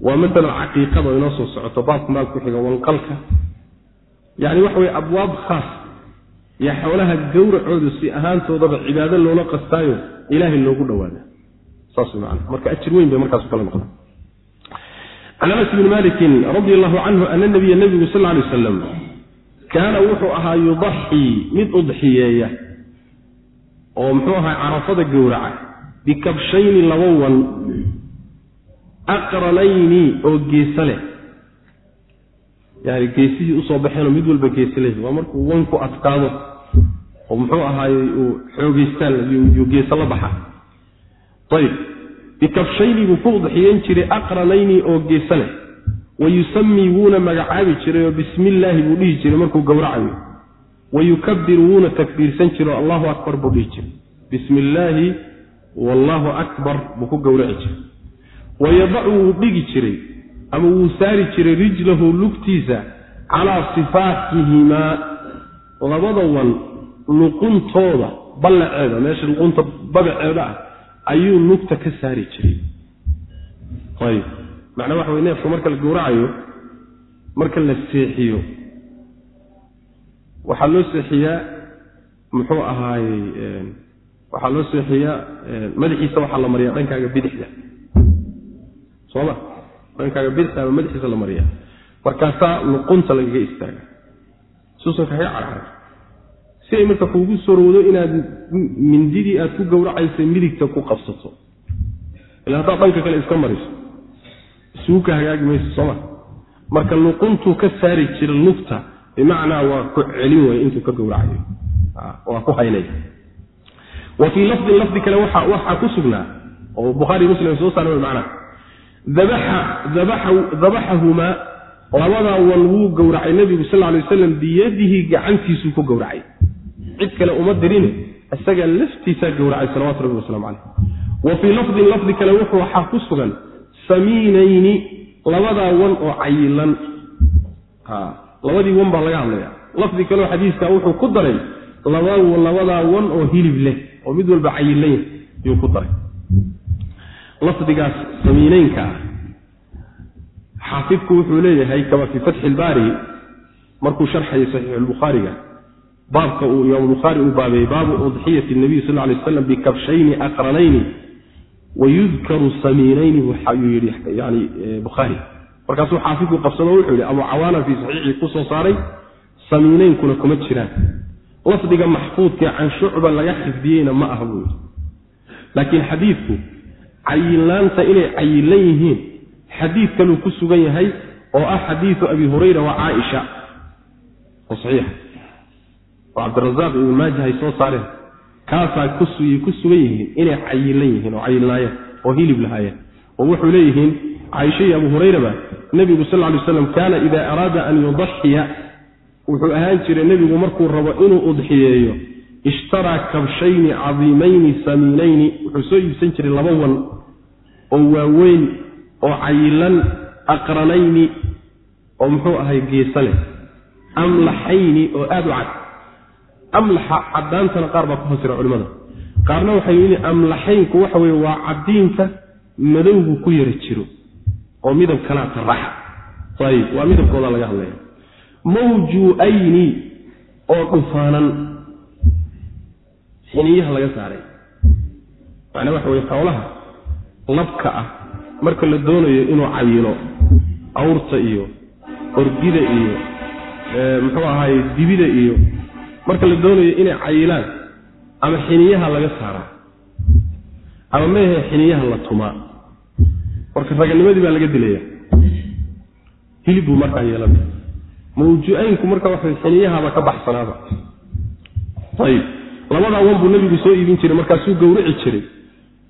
waa maalan caqiiqada oo inoo soo socoto baabka maal ku xiga wanqalka yacni waxa weye abwaab khaas iyo xoolaha gowracoodu si ahaantoodaba cibaado loola qastaayo ilaahay loogu dhawaada saas man marka ajir weyn bay markaasu kala noqda can anas bni malikin radi allahu canhu ana nabiya nabigu sal lay wasalam kaana wuxuu ahaa yudaxii mid udxiyeeya oo muxuu ahaa carafada gowraca bikabshayni laba wan aqranayni oo geesa leh. Yani geesihii u soo baxeenoo mid walba geese leh. Waa markuu wanku adkaado oo muxuu ahaayey uu xoogeystaan yuu geese la baxa. Ayb bikabshayni buu ku udxiyen jiray aqranayni oo geese leh. Wa yusamii wuuna magacaabi jiray oo bismi illaahi buu dhihi jiray markuu gowracayo. Wa yukabiru wuuna takbiirsan jiray oo allahu akbar buu dhihi jiray. Bismi illaahi wallaahu akbar buu ku gowraci jiray wayadacu wuu dhigi jiray ama wuu saari jiray rijlahu lugtiisa calaa sifaaxihimaa labada wan luquntooda ballaceeda meesha luqunta babaceeda ah ayuu lugta ka saari jiray. Ayb macnaa waxa wey neefka marka la gowracayo marka la seexiyo waxaa loo seexiyaa muxuu ahaayey waxaa loo seexiyaa madaxiisa waxaa la mariyaa dhankaaga bidixda sooma? Dhankaaga bidixda ama madaxiisa la mariyaa. Markaasaa luqunta lagaga istaaga. Suusan kaga carcara si ay marka kuugu sorowdo inaad mindidii aad ku gowracaysay midigta ku qabsato. Ila haddaad dhanka kale iska mariso. Isugu ka hagaagi mayso sooma? Marka luquntuu ka saari jira lugta bimacnaa waa ku celin way intuu ka gowracayo waa ku haynaya wa fii lafdin lafdi kale waxaa ku sugnaa oo bukhaari muslim soo saara macnaa dabaxahumaa labadaa wan wuu gowracay nebigu sal lay waslam biyadihi gacantiisuu ku gowracay. Cid kale uma dirine isaga laftiisaa gowracay salawatu rabbi waslamu caleyh wa fii lafdin lafdi kale wuxuu waxaa ku sugan samiinayni labadaa wan oo cayilan labadii wan baa laga hadlaya lafdi kaleo xadiiska wuxuu ku daray labadaa wan oo hilib leh oo mid walba cayilan yah yuu ku daray lafdigaas samiineynka ah. Xaafidku wuxuu leeyahay kama fii fatxi ilbaari markuu sharxayay saxiixulbukhaariga baabka uu imaam bukhaari uu baabeeyey baabu udxiyati nabiy sal lay aslam bikabshayni aqranayni wayudkaru samiinayni waxayuu yidhi yani bukhaari. Markaasuu xaafidku qabsado wuxuu yidhi abu fii saxiixii ku soo saaray samiineynkuna kuma jiraan. Lafdiga maxfuudkae can shucba laga xifdiyeyna ma aha buu yidhi. Laakiin xadiidku cayinlaanta inay cayilan yihiin xadiid kaluu ku sugan yahay oo ah xadiidu abi hurayra wa caaisha oo saxiixa oo cabdirazaaq ibnu maaja hay soo saareen. Kaasaa ku sugan yihiin inay cayilan yihiin oo cayilnaayeen oo hilib lahaayeen. Oo wuxuu leeyihiin caaisha iyo abu hurayraba nebigu sal lay slam kaana ida araada an yudaxiya wuxuu ahaan jiray nebigu markuu rabo inuu udxiyeeyo ishtaraa kabshayni cadiimayni samiinayni. Wuxuu soo iibsan jiray laba wan oo waaweyn oo cayilan aqranayni oo muxuu ahay geesa leh. Amlaxayni oo aada u cad. Amlaxa caddaantana qaar baa ku fasira culimmada. Qaarna waxay yidhi amlaxaynku waxa weye waa cadiinka madowgu ku yara jiro oo midab kalaa taraxa ayib waa midabkooda laga hadlaya mawjuayni oo dhufaanan xiniyaha laga saaray. Macnaa waxa weye xoolaha labka ah marka la doonayo inuu cayilo awrta iyo orgida iyo muxuu ahaay dibida iyo marka la doonayo inay cayilaan ama xiniyaha laga saaraa ama meehe xiniyaha la tumaa. Marka raganimadii baa laga dilaya hilib buu markaa yeelanaya. Mawju-aynku marka waxa xiniyahaaba ka baxsanaaba. Ayib labadaa wan buu nabigu soo iibin jiray markaasuu gowrici jiray.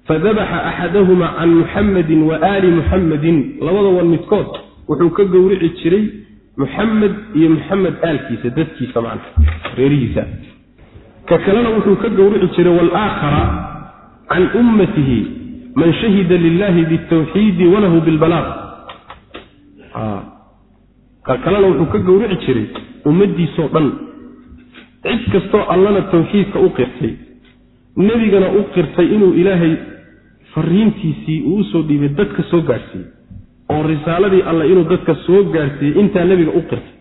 Fadabaxa axadahuma can muxamadin wa aali muxamadin labada wan midkood wuxuu ka gowrici jiray muxamed iyo muxamed aalkiisa dadkiisa macna reerihiisa. Ka kalena wuxuu ka gowrici jiray waalaakhara can ummatihi man shahida lilahi bitawxiidi walahu bilbalaaq. Ka kalena wuxuu ka gowrici jiray ummaddiisoo dhan cid kastoo allana tawxiidka u qirtay nebigana u qirtay inuu ilaahay fariintiisii uu u soo dhiibay dadka soo gaadhsiiyey oo risaaladii alle inuu dadka soo gaadhsiiyey intaa nebiga u qirtay.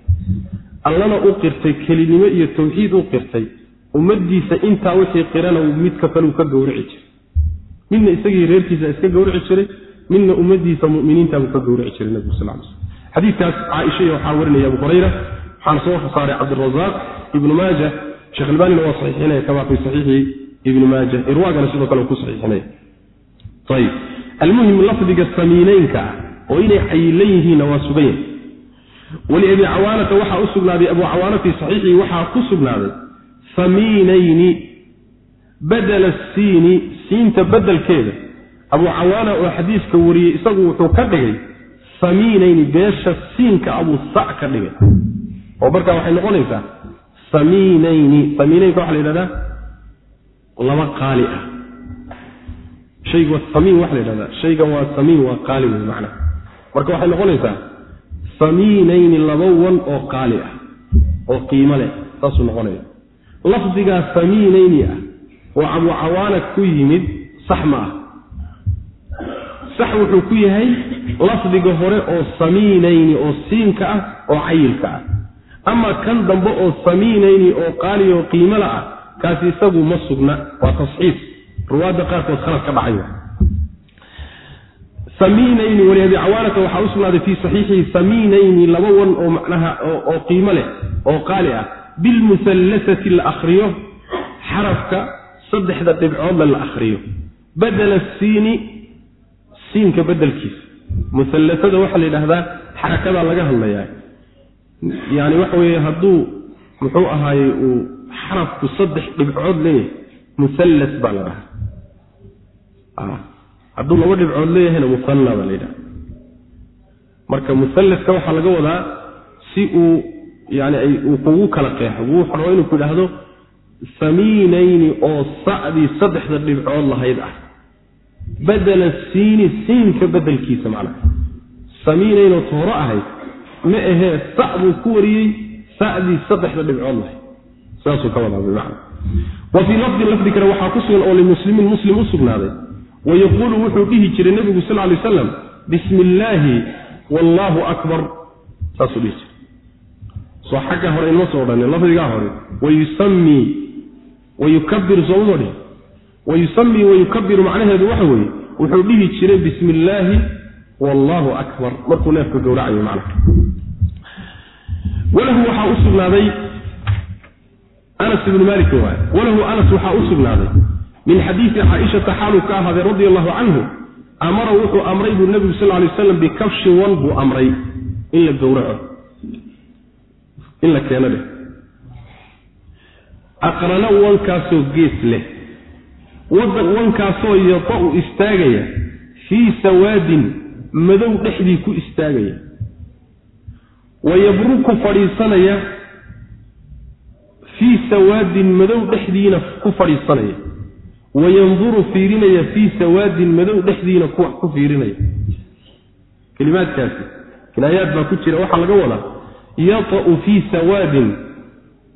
Allana u qirtay kelinimo iyo tawxiid u qirtay ummaddiisa intaa wixii qirana midka kaleu ka gowrici jiray. Midna isagii reerkiisa iska gowrici jiray midna ummaddiisa muminiintaabuu ka gowrici jiray nebigu sal ly slm xadiikaas caaisha waxaa warinaya abu hurayra waxaana soo khasaaray cabdirazaaq ibnu maaja sheekh albanina waa saxiixinaya kamaa fi saxiixi ibni maaja irwaagana sidoo kale ku saxiixinaya ayib almuhim lafdiga samiineynka ah oo inay cayilan yihiinna waa sugan yahay. Waliabi cawaanata waxaa u sugnaaday abu cawaana fii saxiixii waxaa ku sugnaaday samiinayni badala siini siinta bedelkeeda abu cawaana oo xadiiska wariyey isagu wuxuu ka dhigay samiinayni beesha siinka abuu sa ka dhigay oo markaa waxay noqonaysaa samiinayni samiinaynka waxa la yidhahdaa laba qaali ah. Shayga samiin waxa la yidhahdaa shaygan waa samiin waa qaali wey macnaha marka waxay noqonaysaa samiinayni laba wan oo qaali ah oo qiimo leh saasuu noqonaya. Lafdigaa samiinayni ah oo abu cawaana ku yimid sax ma ah. Sax wuxuu ku yahay lafdiga hore oo samiinayni oo siinka ah oo cayilka ah ama kan dambe oo samiinayni oo qaali oo qiimola ah kaasi isagu ma sugna. Waa tasxiif ruwaadda qaarkood khalad ka dhacay. Samiinayni waliabi cawaanata waxaa u sugnaaday fii saxiixihi samiinayni laba wan oo macnaha oo qiimo leh oo qaali ah. Bilmusallasati la akhriyo xarafka saddexda dhibcoodle la akhriyo. Badela siini siinka bedelkiisa musallasada waxaa la yidhaahdaa xarakadaa laga hadlayaa yani waxa weeye hadduu muxuu ahaaye uu xarafku saddex dhibcood leeyahay musallas baa la dhahaa hadduu laba dhibcood leeyahayna musanna baa la yidhaha marka musallaska waxaa laga wadaa si uu yani uu kugu kala qeexo. Wuxuu raba inuu ku idhaahdo samiinayni oo sa'dii saddexda dhibcood lahayd ah. Badela siini siinka bedelkiisa macnaha. Samiinaynoo tooro ahayd ma ahee sa buu ku wariyey sa'dii saddexda dhibcood lahayd saasuu ka wadaa bimacna wa fii lafdin lafdi kale waxaa ku sugan oo limuslimin muslim u sugnaaday. Wa yaquulu wuxuu dhihi jiray nebigu sal ly aslam bismi illaahi wallaahu akbar. Saasuu dhihi jiray. Soo xagga hore inma soo odhanin lafdigaa hore wayusamii wayukabiru sooma dhihi. Wayusamii wayukabiru macnaheedu waxa weeye wuxuu dhihi jiray bismi illaahi wallaahu akbar. Markuu neefka gowracayo macnaha walahu waxaa u sugnaaday anas ibnu malik waay. Walahu anas waxaa u sugnaaday. Min xadiidi caaishata xaaluu ka ahaaday radia allahu canhu amara wuxuu amray buu nebigu sal lay aslam bikabshin wan buu amray in la gowraco. In la keeno dheh aqrana wankaasoo gees leh. Wankaasoo yata-u istaagaya. Fii sawaadin madow dhexdii ku istaagaya wa yabruku fadhiisanaya fii sawaadin madow dhexdiina ku fadhiisanaya wa yanduru fiirinaya fii sawaadin madow dhexdiina ku fiirinaya kelimaadkaasi kinaayaad baa ku jira waxaa laga wadaa yata-u fii sawaadin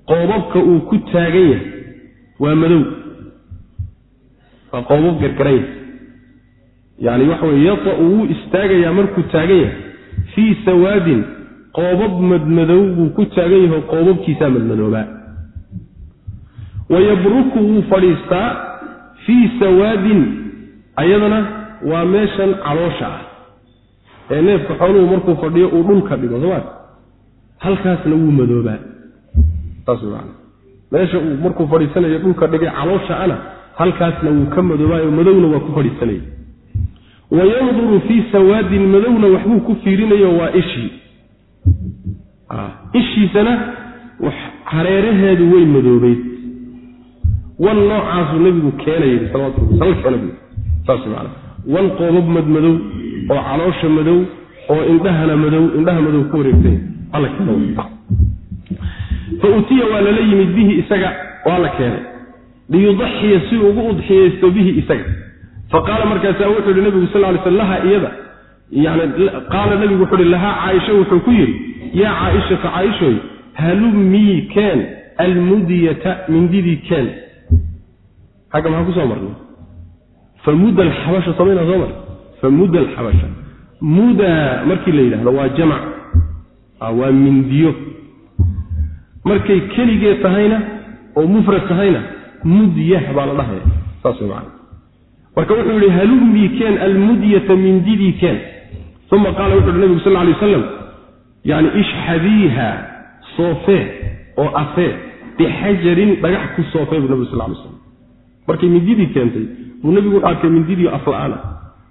qoobabka uu ku taagan yahay waa madow waa qoobab gargaranya yani waxa weye yata'u wuu istaagayaa markuu taagan yahay fii sawaadin qoobab madmadow buu ku taagan yaho qoobabkiisaa madmadoobaa wayabruku wuu fadhiistaa fii sawaadin ayadana waa meeshan caloosha ah. Ee neefka xooluhu markuu fadhiyo uu dhulka dhigo sooma halkaasna wuu madoobaa. Saas meesha uu markuu fadhiisanayo dhulka dhigay caloosha ana halkaasna wuu ka madoobaayo madowna waa ku fadhiisanaya. Wayanduru fii sawaadin madowna waxbuu ku fiirinayo waa ishii ishiisana hareeraheedu way madoobeyd wan noocaasuu salawatullah saas man wan qoobab madmadow oo caloosha madow oo indhahana madow indhaha madow ku wareegtay. Alla keena fa utiya waa lala yimid bihi isaga waa la keenay. Liyudaxiya si ugu udxiyaysto bihi isaga. Fa qaala markaasaa wuxuu yihi nabigu sal lay sl laha iyada yani qaala nabigu wuxuu ihi lahaa caaisha wuxuu ku yidhi yaa caaishata caaishoy halumii keen almudiyata mindidii keen? Xagga maxaa ku soo marnay? Famuda alxabasha samayna soo mar famuda alxabasha. Muda markii la yidhahdo waa jamac. Waa mindiyo. Markay keligee tahayna oo mufrad tahayna mudyah baa la dhahaya. Saas way macana marka wuxuu yihi halumii keen almudyata mindidii keen uma qaala wuxu uhi nabigu sal lla alay wasalam yani ishxadiiha soofee oo afee bixajarin dhagax ku soofee buu nabigu sal lay slam markay mindidii keentay buu nabigu wuxuu arkay mindidii afla-aana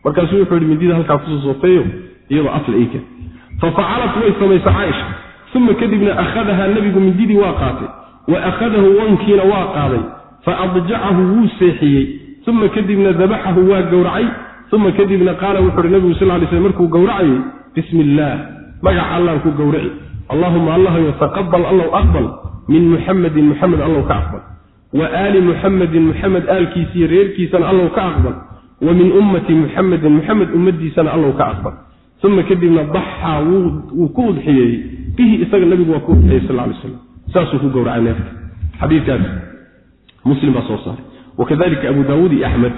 markaasuu wuxuu yihi mindida halkaa ku soo soofeeyo iyadoo afla ii keen fafacalat way samaysa caaisha uma kadibna akhadaha nebigu mindidii waa qaatay wa akhadahu wankiina waa qaaday fa adjacahu wuu seexiyey uma kadibna dabaxahu waa gowracay uma kadibna qaala wuxu uhi nabigu sal lay sl markuu gowracayay bismi illaah magaca allaan ku gowraci allahuma allahyo taqabal allow aqbal. Min muxamadin muxamed allow ka aqbal. Wa aali muxamedin muxamed aalkiisiiyo reerkiisana allow ka aqbal. Wa min ummati muxamedin muxamed ummadiisana allow ka aqbal. Uma kadibna daxaa wuu ku udxiyeeyey bihi isaga nabigu waa ku udxiyey sal lay slam saasuu ku gowracay neefka xadiikaas muslim baa soo saaray. Wakadalika abu daawuud iyo axmed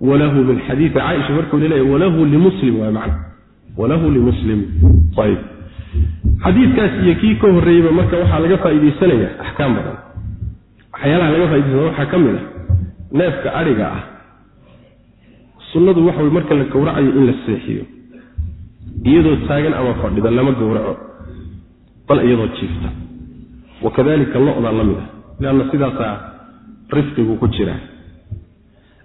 walahu min xadiii caaisha markuu leeyahy walahu limuslim waa macna walahu limuslim ayb xadiidkaas iyo kii ka horreeyeyba marka waxaa laga faa'iidaysanaya axkaam badan waxyaalaha laga faaidaysanaya waxaa ka mid ah neefka adhiga ah sunnadu waxa wey marka la gowracayo in la seexiyo iyadoo taagan ama fadhida lama gowraco bal iyadoo jiifta wakadalika lo-daa la mid ah leanna sidaasaa rifqigu ku jiraa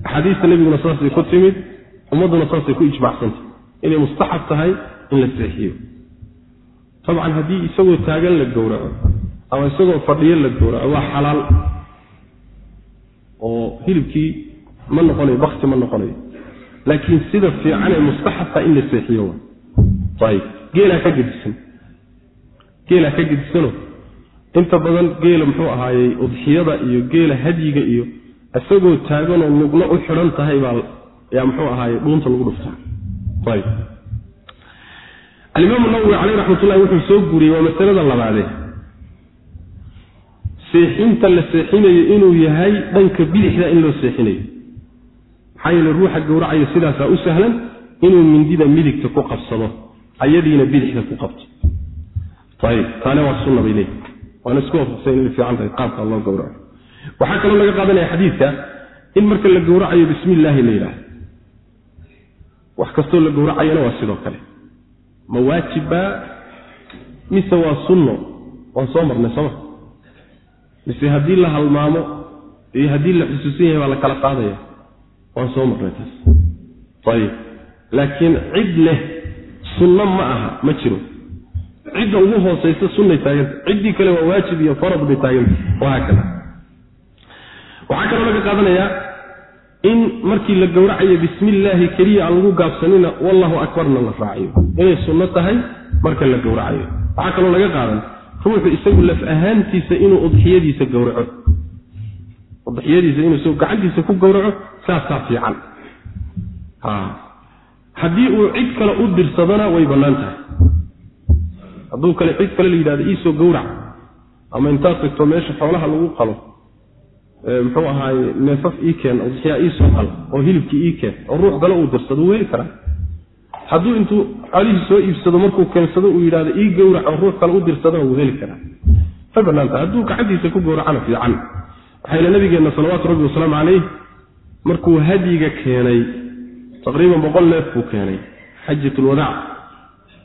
axaadiista nebiguna saasay ku timid ummadduna saasay ku ijmacsantah inay mustaxab tahay in la seexiyo tabcan haddii isagoo taagan la gowraco ama isagoo fadhiyo la gowraco waa xalaal oo hilibkii ma noqonayo bakti ma noqonayo laakiin sida fiican ee mustaxabta in la seexiyo ayib geelaa ka gedisan. Geelaa ka gedisano inta badan geela muxuu ahaayey udxiyada iyo geela hadyiga iyo isagoo taaganoo lugna u xidhan tahay baa yaa muxuu ahaaye dhuunta lagu dhuftaa. Ayb alimaamu nawowi caleyh raxmatullahi wuxuu soo guuriyey waa masalada labaadee seexinta la seexinayo inuu yahay dhanka bidixda in loo seexinayo. Maxaa yeele ruuxa gowracayo sidaasaa u sahlan inuu mindida midigta ku qabsado ayadiina bidixda ku qabto. Ayib. Taane waa sunna bay leeyihi waana isku waafaqsan inay fiican tahay qaabka loo gowraco waxaa kaloo laga qaadanaya xadiidka in marka la gowracayo bismi illaahi la yidhaahdo. Wax kastoo la gowracayana waa sidoo kale. Ma waajibbaa mise waa sunno? Waan soo marnay sooma mise haddii la halmaamo iyo haddii la xusuusan yahay baa la kala qaadaya. Waan soo marnay taas. Ayib. Laakiin cid leh sunno ma aha ma jiro. Cidda ugu hoosaysa sunnay taaganta ciddii kale waa waajib iyo farad bay taaganta wahaakada waxaa kaloo laga qaadanayaa in markii la gowracayo bismi illaahi keliya aan lagu gaabsanina wallahu akbarna la raaciyo. Inay sunno tahay marka la gowracayo. Waxaa kaloo laga qaadan ruuxu isagu laf ahaantiisa inuu udxiyadiisa gowraco. Udxiyadiisa inuu isagu gacantiisa ku gowraco saasaa fiican. Haddii uu cid kale u dirsadana way bannaan tahay. Hadduu kale cid kale la yidhahdo iisoo gowrac. Ama intaad tagto meesha xoolaha lagu qalo muxuu ahaaye neefaf ii keen udxiyaa ii soo qal oo hilibkii ii keen oo ruux kale uu dirsado wuu heli karaa. Hadduu intuu xoolihii soo iibsado markuu keensado uu yidhahdo ii gowrac oo ruux kale u dirsadona wuu heli karaa. Ma banaanta hadduu gacantiisa ku gowracana fiican. Waxaa ila nabigeenna salawaatu rabbi wasalaamu calayh markuu hadyiga keenay taqriiban boqol neef buu keenay. Xajatulwadaac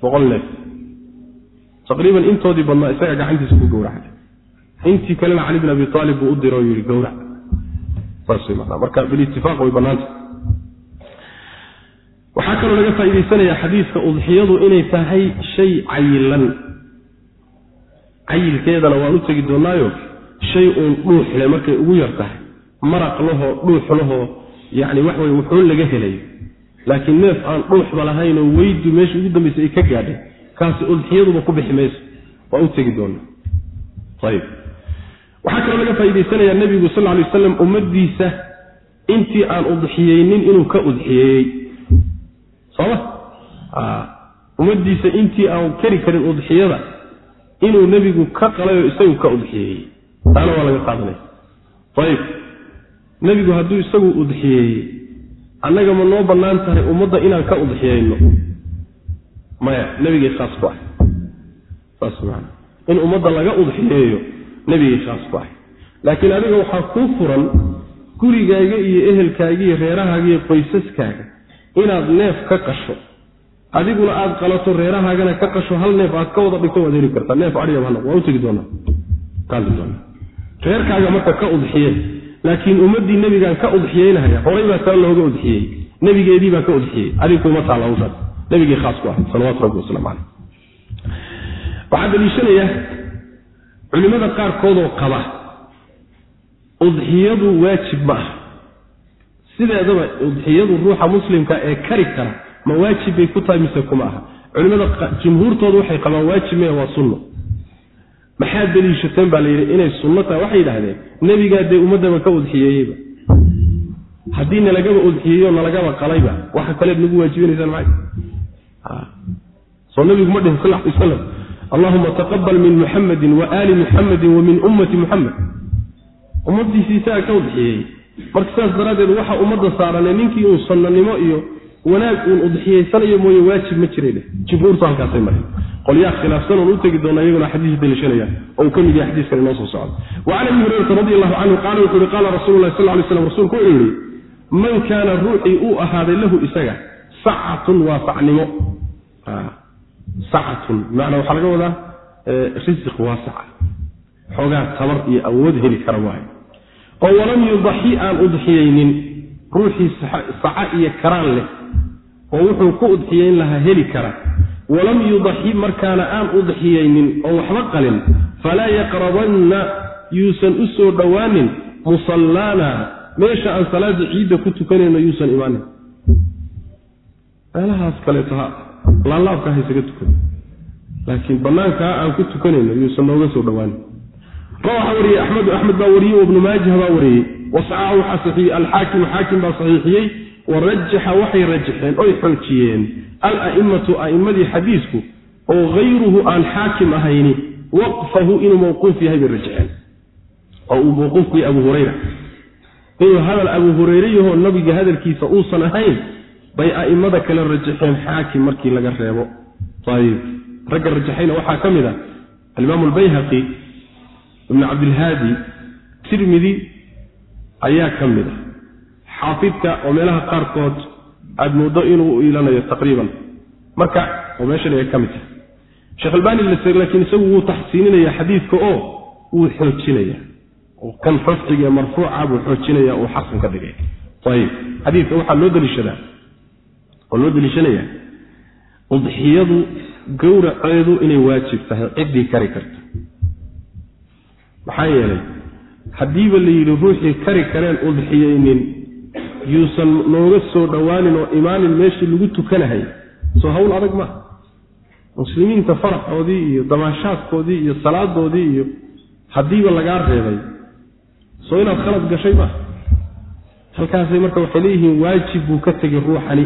boqol neef. Taqriiban intoodii badnaa isaga gacantiisa ku gowracay intii kalena cali bin abi aalib buu u diro oo yidhi gowrac saas marka bilitifaaq way bannaanta waxaa kaloo laga faa'idaysanayaa xadiiska udxiyadu inay tahay shay cayilan cayilkeedana waan u tegi doonaayo shay uun dhuuxle markay ugu yar tahay. Maraq lahoo dhuux lahoo yacni wax weye wuxuun laga helayo. Laakiin neef aan dhuuxba lahaynoo weydu meesha ugu dambaysa ay ka gaadhay kaasi udxiyaduba ku bixi mayso. Waa u tegi doonaa ayib waxaa kaloo laga faa'idaysanayaa nebigu sal ly waslam ummaddiisa intii aan udxiyeynin inuu ka udxiyeeyey sooma ummaddiisa intii aan kari karin udxiyada inuu nebigu ka qalayoo isagu ka udxiyeeyey taana waa laga qaadanaya. Ayib nebigu hadduu isagu udxiyeeyey annaga ma noo bannaan tahay ummadda inaan ka udxiyeyno maya nebigay khaas ku ah. Saas maana in ummadda laga udxiyeeyo nebigay khaas ku ah laakiin adiga waxaa kuu furan gurigaaga iyo ehelkaaga iyo reerahaaga iyo qoysaskaaga inaad neef ka qasho. Adiguna aad qalato reerahaagana ka qasho hal neef aad ka wada dhigto waad heli kartaa. Neef adhigaba hal waa u doonaa. Kaali doonaa. Reerkaaga marka ka udxiye laakiin ummaddii nebigaan ka udxiyeynahaya horay baa taa looga udxiyey. Nebigeedii baa ka udxiyey. Adiga kuma taalla hawshaas nebigii khaas ku ah salawaatu rabbi wasalaamu caleyh waxaa daliishanaya culimmada qaarkoodoo qaba udxiyadu waajib ma ah sideedaba udxiyadu ruuxa muslimka ee kari kara ma waajib bay ku tahay mise kuma aha. Culimmada jumhuurtooda waxay qabaan waajib maya waa sunno. Maxaad daliishateen baa la yidhi? Inay sunno tahay waxay yidhaahdeen nebigaa dee ummaddaba ka udxiyeeyeyba haddii nalagaba udxiyeeyo nalagaba qalayba. Waxa kaleed nagu waajibinaysaan maay soo nabigu ma dhihin sal slam allahuma taqabal min muxamadin wa aali muxamadin wa min ummati muxamed ummadiisii isaga ka udxiyeeyey marka sidaas daraaddeed waxa ummadda saarane ninkii uun sannanimo iyo wanaag uun udxiyeysanayo mooye waajib ma jiray dheh jumhuurtu halkaasay khilaafsan oon u tegi iyaguna xadiis daliishanaya oo uu ka mid yahay xadiiskan inoo soo socda. Wa can abi hurayrata radi allahu canhu qaala wuxuu yihi qaala rasuulu lahi sal lay slam rasuulku wuxuu yihi man kaana ruuxii uu ahaaday lahu isaga sacatun waa sacnimo sacatun. Bimacnaa waxaa laga wadaa risiq waasaca xoogaa tabar iyo awood heli kara waayo. Oo walam yudaxi aan udxiyeynin ruuxii saca iyo karaan leh oo wuxuu ku udxiyeyn lahaa heli kara. Walam yudaxi markaana aan udxiyeynin oo waxba qalin falaa yaqrabanna yuusan u soo dhowaanin musallaana meesha aan salaada ciidda ku tukanayno yuusan imaanin. Meelahaas kaleeto ha laalaabka ha isaga tukan laakiin bannaankaa aan ku tukanayno yuusan nooga soo dhowaanin rawaxa wariyey axmedu axmed baa wariyey ibnu maajah baa wariyey. Wasaxaxa waxaa saxiiyey alxaakimu xaakim baa saxiixiyey. Warajaxa waxay rajaxeen oy xoojiyeen. Ala'immatu a'immadii xadiisku oo hayruhu aan xaakim ahayni waqfahu inuu mawquuf yahay bay rajaxeen. Oo uu mawquufku yahay abu hurayra. Inuu hadal abu hurayre yahoo nabiga hadalkiisa uusan ahayn bay a'immada kale rajaxeen xaakim markii laga reebo. Ayib ragga rajaxayna waxaa ka mid ah alimaamu albayhaqi ibnu cabdilhaadi tirmidi ayaa ka mid ah. Xaafidka oo meelaha qaarkood aada mooddo inuu iilanayo taqriiban. Marka oo meeshan ay ka mid tahay. Sheekh albani laakiin isagu wuu taxsiininaya xadiidka oo wuu xoojinaya. Kan rafciga marfuuca buu xoojinaya uu xasan ka dhigay. Ayib xadiidka waxaa loo daliishadaa oo loo daliishanaya udxiyadu gowraceedu inay waajib tahay ciddii kari karta. Maxaa yeelay haddiiba la yidhi ruuxii kari kareen udxiyeynin yuusan nooga soo dhowaanin oo imaanin meeshii lagu tukanahay soo hawl adag maaha muslimiinta faraxoodii iyo damaashaadkoodii iyo salaadoodii iyo haddiiba lagaa reebay soo inaad khalad gashay maaha halkaasay marka waxay leeyihiin waajib buu ka tegey ruuxani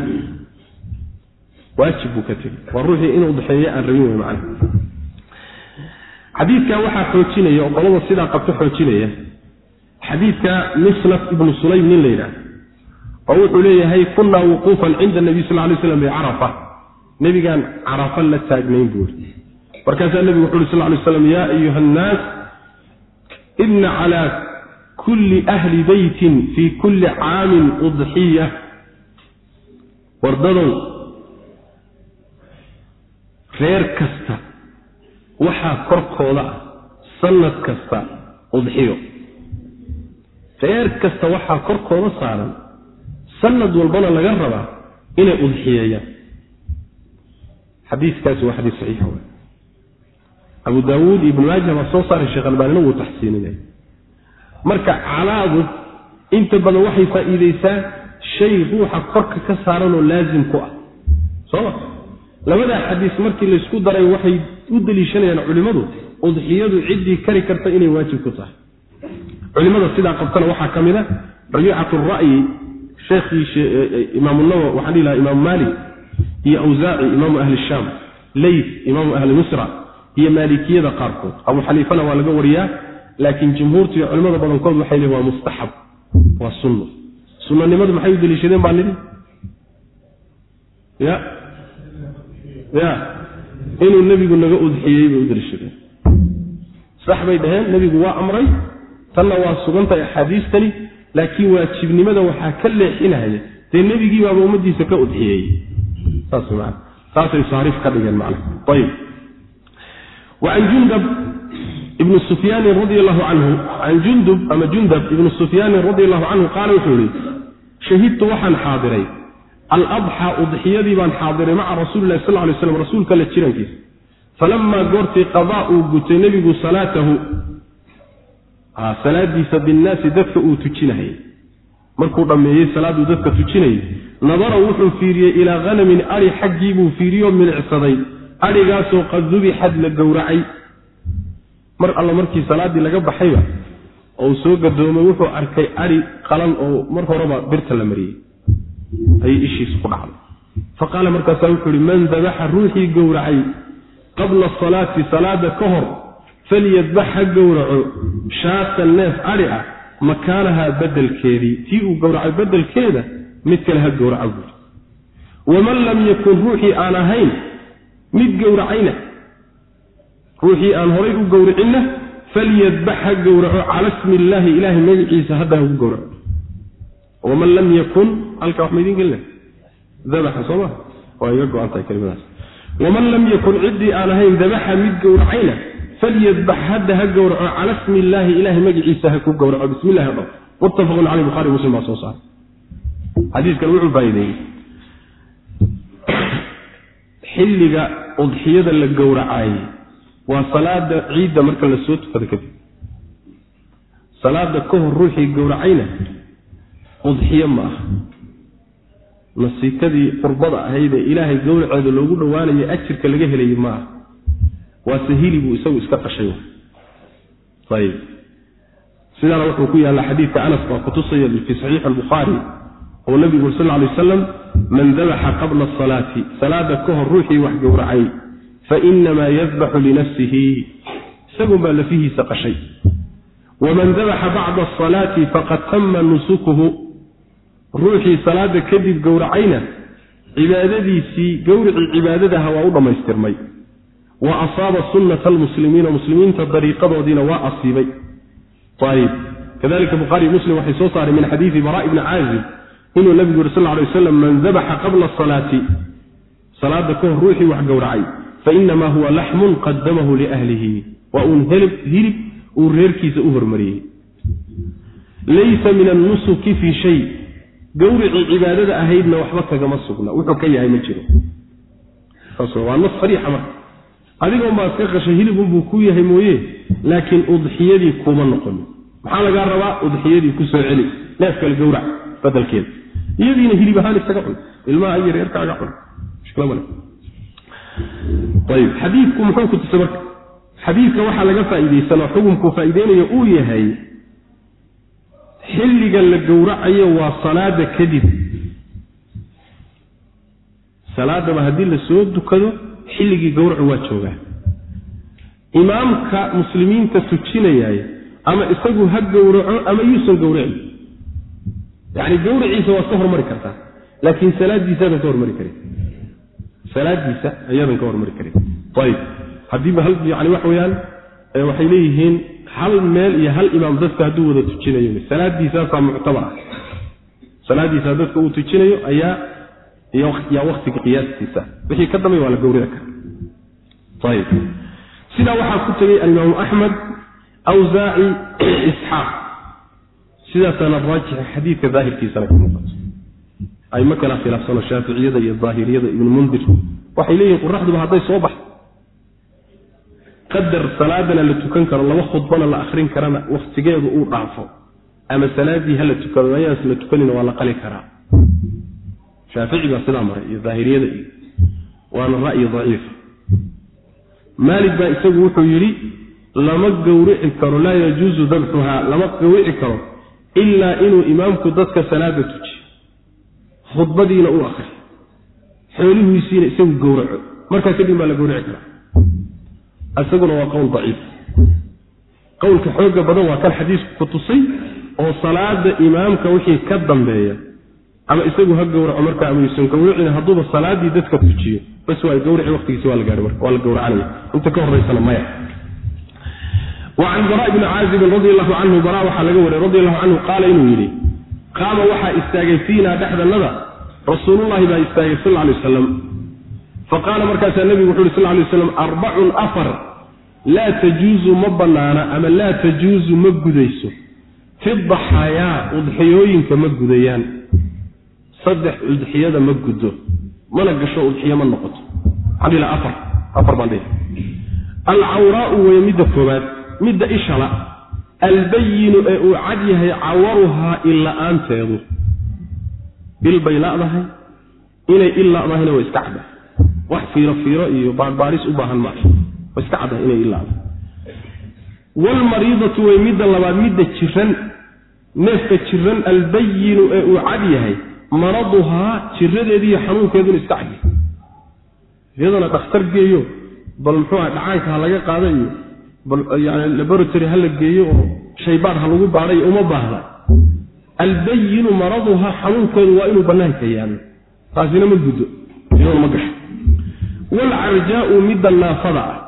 waajib buu ka tegey waa ruuxii inuu udxeeyo aan rabin wey macana xadiidkaa waxaa xoojinaya oo qolada sidaa qabto xoojinaya. Xadiidka misnaf ibnu sulaym nin la yidhaah oo wuxuu leeyahay kunaa wuquufan cinda nabiy sal lay slam bicarafa nebigaan carafa la taagnayn buuri markaasaa nebigu wuxu uhi sal lay slam yaa ayuha annaas ina calaa kulli ahli beytin fii kulli caamin udxiya wardadow reer kasta waxaa korkooda ah sanad kasta udxiyo reer kasta waxaa korkooda saaran sanad walbana laga rabaa inay udxiyeeyaan xadiikaasi waa xadiis saxiixa w abu daawuud ibnu maaja baa soo saaray sheekh albaanina wuu taxsiininaya marka calaadu inta badan waxay faa'iideysaa shay ruuxa korka ka saaranoo laazim ku ah. Sooma labadaa xadiis markii laysku daray waxay u deliishanayaan culimmadu udxiyadu ciddii kari karta inay waajib ku tahay. Culimada sidaa qabtana waxaa ka mid a rabiicat ra'yi sheekhii imaamunawowi waxaan dhihi lahaa imaamu maalik iyo awsaaci imaamu ahli shaam leyt imaamu ahli misra iyo maalikiyada qaarkood. Abu xaniifana waa laga wariyaa laakiin jumhuurta iyo culimada badankood waxay lehin waa mustaxab waa sunno sunanimadu maxay u deliishadeen baa nidhi ya ya. Inuu nebigu naga udxiyey bay u deliishadeen sax bay dhaheen nebigu waa amray. Tanna waa sugantahay axaadiistani laakiin waajibnimada waxaa ka leexinaya. Dee nebigii baaba ummadiisa ka udxiyeeyey saas man saasay saariif ka dhigeen man ayib. Waan jundab ibn sufyaanin radi allahu canhu can jundub ama jundab ibnu sufyaanin radi allahu canhu qaala wuxuu yihi shahidtu waxaan xaadiray aladxaa udxiyadii baan xaadiray maca rasuulilahi sal lay slam rasuulka la jirankiisa. Falamaa goortii qadaa uu gutay nebigu salaatahu salaadiisa binnaasi dadka uu tujinahayy markuu dhammeeyey salaaduu dadka tujinayay. Nadara wuxuu fiiriyey ilaa hanamin ari xaggii buu fiiriyoo milicsaday. Adhigaasoo qad dubixad la gowracay. Mar alla markii salaaddii laga baxayba oo uu soo gadoomay wuxuu arkay adhi qalan oo mar horeba birta la mariyey ayay ishiisu ku dhacday. Fa qaala markaasaa wuxuu ihi man dabaxa ruuxii gowracay qabla salaati salaada ka hor falyadbax ha gowraco shaatan neef adhi ah makaanahaa bedelkeedii tii uu gowracay bedelkeeda mid kale ha gowraco buuri waman lam yakun ruuxii aan ahayn mid gowracayna ruuxii aan horay u gowricinna falyadbax ha gowraco cala smi illaahi ilaahay magaciisa hadda hagu gowraco waman lam yakun halkaa wax maydin gelina dabaxa soo ma waa iga go-antahay kelimadaas waman lam yakun ciddii aan ahayn dabaxa mid gowracayna falyadbax hadda ha gowraco cala smi illaahi ilahay magaciisa ha ku gowraco bismi illahi dho muttafaqun caleyh buhari muslim baa soo saaray xadiiskan wuxuu faa'iideeyey xilliga udxiyada la gowracaayey waa salaada ciidda marka la soo tukado kadib salaada ka hor ruuxii gowracayna udxiyo ma aha nasiikadii qurbada ahaydee ilaahay gowraceeda loogu dhowaanaya ajirka laga helayay ma aha waase hilibuu isagu iska qashay. Ayib. Sidaana wuxuu ku yaalla xadiidka anas baa kutusaya fii saxiixi albukhaari oo nabigu uri sal ly wasalam man dabaxa qabla asalaati salaada ka hor ruuxii wax gowracay fainamaa yadbaxu linafsihi. Isagunbaa lafihiisa qashay. Waman dabaxa bacda asalaati faqad tama nusukuhu ruuxii salaada kadib gowracayna cibaadadiisii gowricii cibaadadaha waa u dhammaystirmay. Wa asaaba sunnata almuslimiina muslimiinta dariiqadoodiina waa asiibay. Ayib kadalika bukhaari muslim waxay soo saareen min xadiidi bara ibni caazib inuu nabigu yuri sal ly waslam man dabaxa qabla asalaati salaada ka hor ruuxii wax gowracay. Fainamaa huwa laxmun qadamahu liahlihi. Waa uun hilib uu reerkiisa u hormariyey. Laysa min annusuki fii shay gowricii cibaadada ahaydna waxba kagama sugna. Wuxuu ka yahay ma jiro. Waa nas sariixa marka. Adigoo maa iska qashay hilibunbuu ku yahay mooye laakiin udxiyadii kuma noqonin. Maxaa lagaa rabaa? Udxiyadii ku soo celi. Neef kale gowrac badelkeeda iyadiina hilib ahaan isaga cun. Ilmaha iyo reerkaaga cun. Xadiidku muxuu ku tusay marka? Xadiidka waxaa laga faa'iidaysanoo xukumku faa'iideynayo uu yahay xilliga la gowracayo waa salaada kadib. Salaadaba haddii la soo dukado xilligii gowracu waa joogaa. Imaamka muslimiinta tujinayaay ama isagu ha gowraco ama yuusan gowracin. Yani gowraciisa waad ka hormari kartaa laakiin salaadiisaadan ka hormari karin. Salaadiisa ayaadan ka hormari karin. Ayib. Haddiiba hal yani waxa weyaan waxay leeyihiin hal meel iyo hal imaam dadka hadduu wada tujinayo. Salaadiisaasaa muctabar ah. Salaadiisa dadka uu tujinayo ayaa yaa waktiga qiyaastiisa wixii ka dambeya waa la gowrici kara ayib sidaa waxaa ku tegey alimaamu axmed awsaaci isxaaq. Sidaasaana raajixa xadiidka daahirkiisana ka muuqato ayma kala khilaafsano shaaficiyada iyo daahiriyada ibnu mundir. Waxay leeyihiin qoraxduba hadday soo baxdo qadar salaadana la tukan karo laba khudbana la akrin karana waktigeedu uu dhaafo. Ama salaadii hala tukado ayaas la tukanina waa la qali karaa. Shaafici baa sidaa maray iyo daahiriyada iyo waana ra'yi daciif. Maalik baa isagu wuxuu yidhi lama gowrici karo laa yajuusu dabxuhaa lama gowrici karo ilaa inuu imaamku dadka salaada tujiyo khudbadiina uu akriyo xoolihiisiina isagu gowraco markaa kadib baa la gowrici karaa isaguna waa qowl daciif. Qowlka xooga badan waa kan xadiisku ku tusay oo salaada imaamka wixii ka dambeeya. Ama isagu ha gowraco markaa ama yuusan gowracin hadduuba salaadii dadka tujiyo. Bas waa gowraci waqtigiisi waa la gaari marka waa la gowracanaya inta ka horeysana maya. Wacan bara bni caazibin radi allahu canhu bara waxaa laga wariyay radi allahu canhu qaala inuu yidhi qaama waxaa istaagay fiinaa dhexdannada rasuulullahi baa istaagay sal ly wasalam faqaala markaasaa nebigu wuxu uhi sal lay waslam arbacun afar laa tajuuzu ma bannaana ama laa tajuuzu ma gudayso. Fi daxaayaa udxiyooyinka ma gudayaan. Saddex udxiyada ma guddo mana gasho udxiyo ma noqoto. Alcawraau weye midda koobaad midda ishala albayinu ee uu cad yahay cawaruhaa illa-aanteedu. Il bay la'dahay inay il la'dahayna waa iska cadda wax fiiro fiiro iyo baarbaaris u baahan maaha. Waa iska caddahay inay il la'dahay waalmariidatu way midda labaad midda jiran neefka jiran albayinu ee uu cad yahay maraduhaa jiradeediiyo xanuunkeeduna iska cad yahay iyadana dhakhtar geeyo bal muxuu aha dhacaanka ha laga qaada iyo bal yani laboratory ha la geeyo oo shaybaad ha lagu baadhay uma baahda. Albayinu maraduha xanuunkeedu waa inuu bannaanka yaallo taasina ma guddo iyaduna ma gasho waalcarjaau midda naafada ah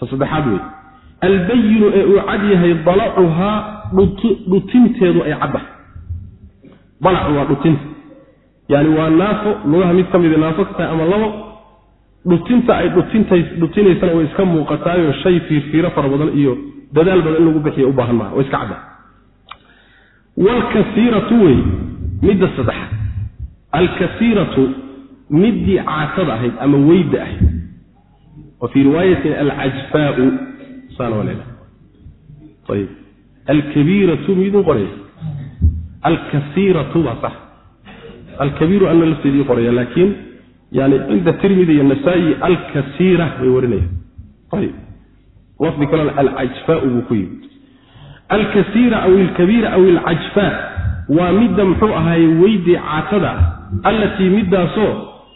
ta saddexaad wey albayinu ee uu cad yahay dalacuhaa dhutinteedu ay caddahay dalacu waa dhutinta yani waa naafo lugaha mid ka mida naafo ka tahay ama labo dhutinta ay dhutinaysana way iska muuqataayo shay fiirfiiro fara badan iyo dadaal badan in lagu bixiya u baahan maha way iska cadda waalkasiiratu wey midda saddexaad alkasiiratu middii caatada ahayd ama weyda ahayd. Wa fii riwaayatin alcajfaau saana waa leedahay ayib alkabiiratu midin qoraya alkasiiratu baa sax. Alkabiiru ana lafteedii qoraya laakiin yani cinda tirmidi iyo nasaa-i alkasiira bay warinayaan. Ayib lafdi kalena alcajfaau buu ku yimid. Alkasiira aw ilkabiira aw ilcajfaa waa midda muxuu ahaaye weydii caatada allatii middaasoo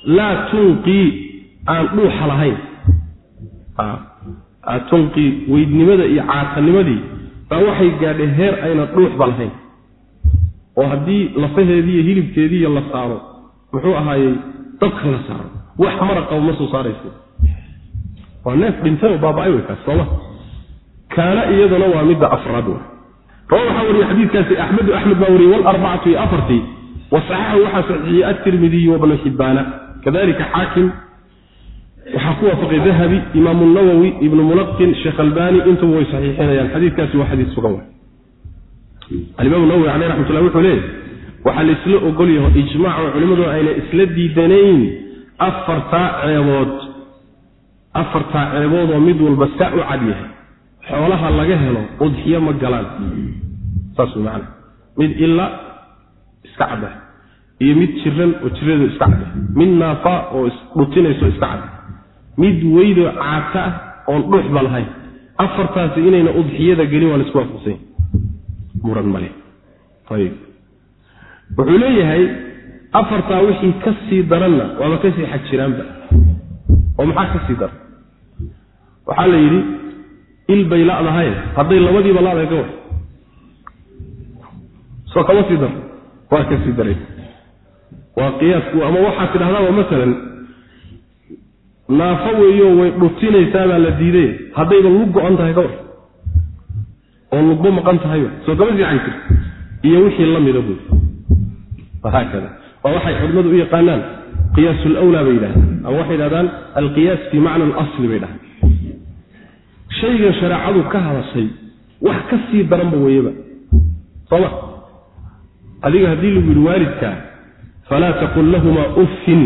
laa tunqii aan dhuuxa lahayn. Tunqii weydnimada iyo caatanimadii baa waxay gaadhay heer ayna dhuuxba lahayn. Oo haddii lafaheedii iyo la saaro muxuu ahaayey dabka la saaro. Wax maraqaba ma soo saaraysa waa neef dhintay oo baaba-ay wey kaas sooma kaana iyaduna waa midda afraad wey rawa waxaa wariyey xadiidkaasi axmedu axmed baa wariyey walarbacatu iyo afartii wasaxaxahu waxaa saxiixiyey atirmidiyu wabnu xibbaana kadalika xaakim waxaa ku waafaqay dahabi imaamu nawowi ibnu mulaqin sheekh albani intuba way saxiixinayaan xadiidkaasi waa xadiis sugan alimaam nawowi caleyh raxmatullah wuxuu leeyahy waxaa la isla ogol yaho ijmaac oo culimmadu ayna isla diidanayn afartaa ceebood afartaa ceebood oo mid walba saa u cad yahay xoolaha laga helo udxiyo ma galaan saas macana mid ila iska cadda iyo mid jiran oo jiradu iska cadda mid naafa oo dhutinayso iska cadda mid weydoo caata ah oon dhuuxba lahayn afartaasi inayna udxiyada gelin waa la isku waafaqsanya muran male. Ayib. Wuxuu leeyahay afartaa wixii ka sii daranna waaba ka sii xag jiraanba oo maxaa ka sii daran waxaa la yidhi il bay ladahay hadday labadiiba ladahay ka war soo kama sii dar? Waa ka sii daray waa qiyaasku ama waxaad tidhahdaaba masalan naafo weeyo way dhutinaysaabaa la diiday haddayba lug go-an tahay ka war oo lugba maqan tahayba soo kama fiican jirta iyo wixii la mida buy wahaakada waa waxay culimmadu u yaqaanaan qiyaas lwlaa bay yidhahdaan ama waxay yidhahdaan alqiyaas fii macna alasli bay dhahaan shaygan shareecadu ka hadashay wax ka sii daranba weeyaba. Sooma adiga haddii lagu yidhi waalidkaa falaa taqul lahumaa uffin.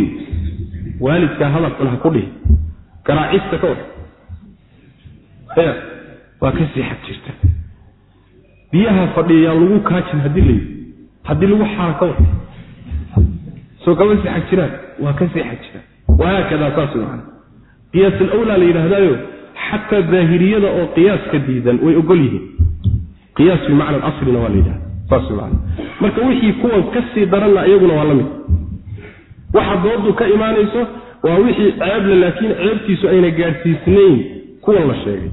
Waalidkaa hadal xun ha ku dhihi. Garaacista ka war ee waa ka sii xag jirta. Biyaha fadhiya yaan lagu kaajin haddii la haddii lagu xaara ka war soo kama sii jiraan? Waa ka sii jiraan. Wahaakadaa saas macana qiyaas alawlaa la yidhaahdaayo xataa daahiriyada oo qiyaaska diidan way ogol yihiin. Qiyaas bimacna aslina waa la yidhahda marka wixii kuwan ka sii daranna iyaguna waa la mid. Waxa doodu ka imaanayso waa wixii ceeble laakiin ceebtiisu ayna gaadhsiisnayn kuwan la sheegay.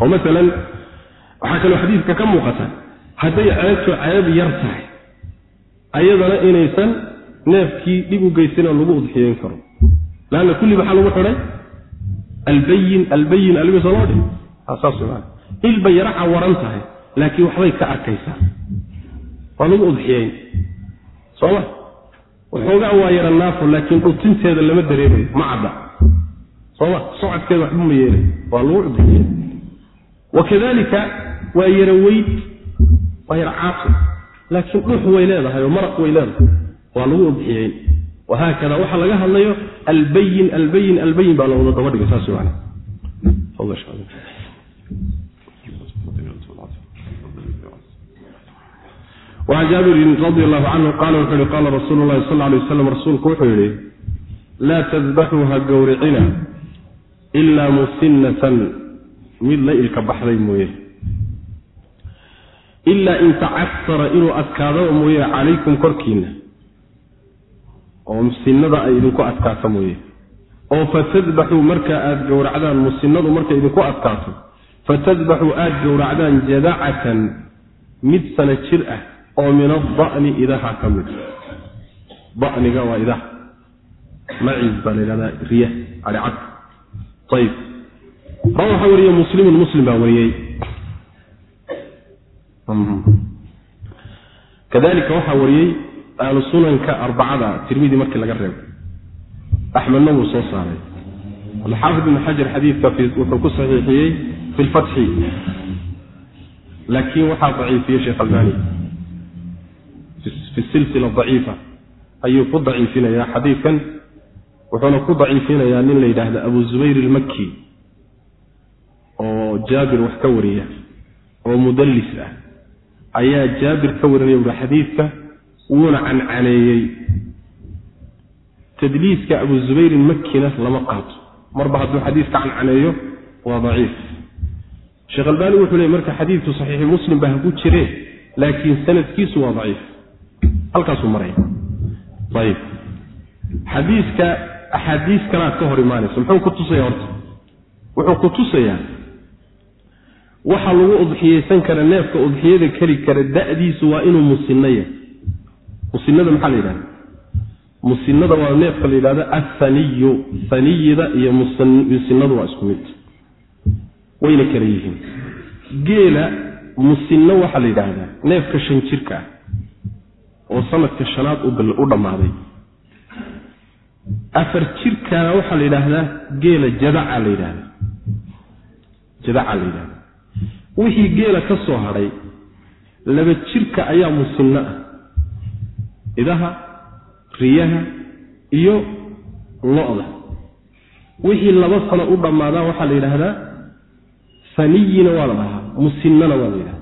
Oo masalan waxaa kaloo xadiidka ka muuqata hadday ceebtu ceeb yar tahay ayadana inaysan neefkii dhib u geysanoo lagu udxiyeyn karo laanna kulli maxaa lagu xidhay albayin albayin albiso loo dhi saas man ilba yara cawaran tahay laakiin waxbay ka arkaysaa. Waa lagu udxiyeyn sooma? Waxoogaa waa yara naafo laakiin dhutinteeda lama dareemayo ma cadda. Sooma? Socodkeeda waxba ma yeelay. Waa lagu udxiyeyn wakadalika waa yara weyd waa yara caafi laakiin dhux way leedahay oo maraq way leedahay. Waa lagu udxiyeyn wahaakada waxaa laga hadlayo albayin albayin albayin baa la wada daba dhigay saas man an jaabirin radi allahu canhu qaala wuxu uhi qaala rasuulu llahi sal alay waslam rasuulku wuxuu yihi laa tadbaxuu ha gowricina ilaa musinnatan mid la ilka baxday mooye ilaa in tacasara inuu adkaadaba mooye calaykum korkiinna oo musinada ay idinku adkaato mooye oo fatadbaxuu marka aada gowracdaan musinadu markay idinku adkaato fatadbaxuu aada gowracdaan jadacatan mid sana jir ah oo min ada'ni idaha ka mid. Da'niga waa idaha. Maciz baa la yidhahdaa riya adhicad ayib ra waxaa wariye muslimun muslim baa wariyey kadalika waxaa wariyey ahlu arbacada tirmidi markii laga reebo. Axmedna wuu soo saaray. Alxaafid ibn xajar xadiidka wuxuu ku saxiixiyey fi lfatxi laakiin waxaa daciifiyey sheekh albani fi silsila daciifa ayuu ku daciifinayaa xadiidkan wuxuuna ku daciifinayaa nin la yidhaahda abu zubayr ilmaki oo jaabir wax ka wariya oo mudallis ah. Ayaa jaabir ka warinaya uri xadiidka wuuna cancaneeyey. Tadliiska abu zubayrin makina lama qaato. Marba hadduu xadiiska cancaneeyo waa daciif. Sheekh albaani wuxuu leey marka xadiidku saxiixi muslim ba haku jire laakiin sanadkiisu waa daciif halkaasuu maraya ayib xadiiska axaadiis kalaad ka hor imaanaysa muxuu ku tusaya horta? Wuxuu ku tusayaa waxa lagu udxiyeysan kara neefka udxiyada keli kara da'diisu waa inuu musinno yahay. Musinada maxaa la yidhahda musinada waa neefka la yidhahdo athaniyu haniyida iyo musinadu waa isku mid. Wayna kala yihiin. Geela musinno waxaa la yidhaahdaa neefka shan jirka ah oo sanadka shanaad u dhammaaday. Afar jirkana waxaa la yidhaahdaa geela jadaca la yidhahda jadaca la yidhahda wixii geela ka soo hadhay laba jirka ayaa musinno ah. Idaha riyaha iyo lo-da. Wixii laba sano u dhammaadaan waxaa la yidhaahdaa saniyina waa la dhahaa musinnana waa la yidhahdaa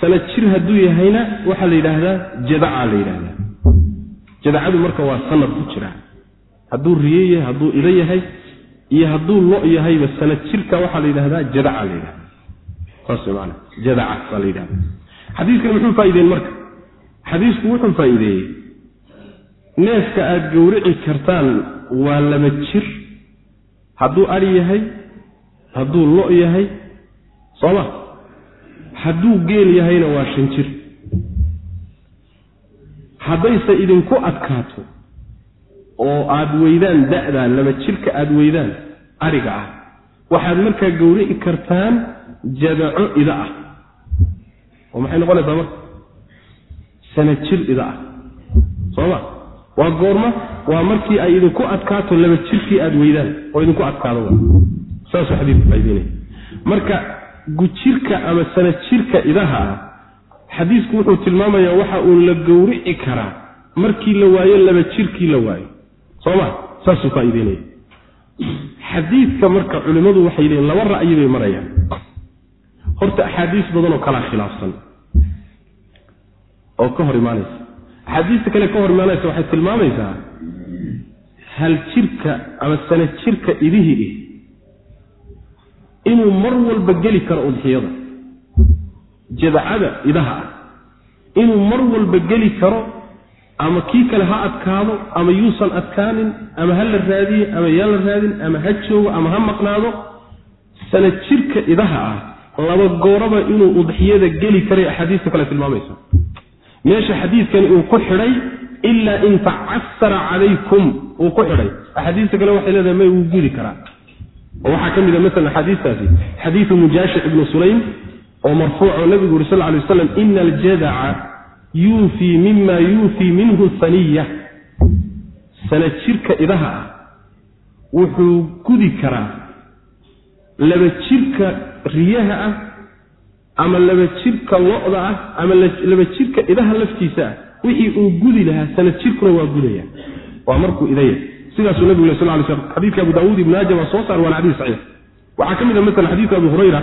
sana jir hadduu yahayna waxaa la yidhaahdaa jadaca la yidhahdaa jadacadu marka waa sanad ku jira. Hadduu riye yahay hadduu ido yahay iyo hadduu lo yahayba sana jirka waxaa la yidhahdaa jadaca la yidhahda saas jadaca baa la yidhahda xadiiskan muxuu faa'ideyn marka. Xadiisku wuxuu faa'iideeyey. Neefka aada gowrici kartaan waa laba jir. Hadduu ari yahay hadduu lo yahay sooma hadduu geel yahayna waa shan jir. Haddayse idinku adkaato oo aada weydaan da'daa laba jirka aada weydaan ariga ah waxaad markaa gowrici kartaan jadaco ida ah. Oo maxay noqonaysaa marka sana jir ida ah. Sooma? Waa goorma? Waa markii ay idinku adkaato laba jirkii aada weydaan oo idinku adkaado. Saasuu xadiidku marka gujirka ama sana jirka idaha ah xadiisku wuxuu tilmaamayaa waxa uu la gowrici karaa markii la waayo laba jirkii la waayo. Soma saasuu faa'ideynaya xadiidka marka culimmadu waxay leeyiin laba ra'yi bay marayaan. Horta axaadiis badan oo kalaa khilaafsan. Oo ka hor imaanaysa. Axaadiista kale ka hor imaanaysa waxay tilmaamaysaa hal jirka ama sana jirka idihii ih inuu mar walba geli karo udxiyada jadacada idaha ah. Inuu mar walba geli karo ama kii kale ha adkaado ama yuusan adkaanin ama ha la raadiye ama yaan la raadin ama ha joogo ama ha maqnaado sana jirka idaha ah laba gooraba inuu udxiyada geli karay axaadiista kale tilmaamaysa. Meesha xadiidkani uu ku xidhay ilaa in tacasara calaykum uu ku xidhay. Axaadiista kale waxay leedahay may wuu gudi karaa oo waxaa ka mid a maala axaadiistaasi xadiidu mujaashic ibnu sulaym oo marfuuco nabigu yuri sal lay waslam ina aljadaca yuufii mima yuufii minhu saniya sana jirka idaha ah wuxuu gudi karaa laba jirka riyaha ah ama laba jirka lo-da ah ama laba jirka idaha laftiisa ah wixii uu gudi lahaa sana jirkuna waa gudaya. Waa markuu idaya sidaasuu nabigu sal lay slam. Xadidka abu daawuud ibn maaja waa soo saar waana xadiis saxiix. Waxaa ka mid a maala xadiidka abu hurayra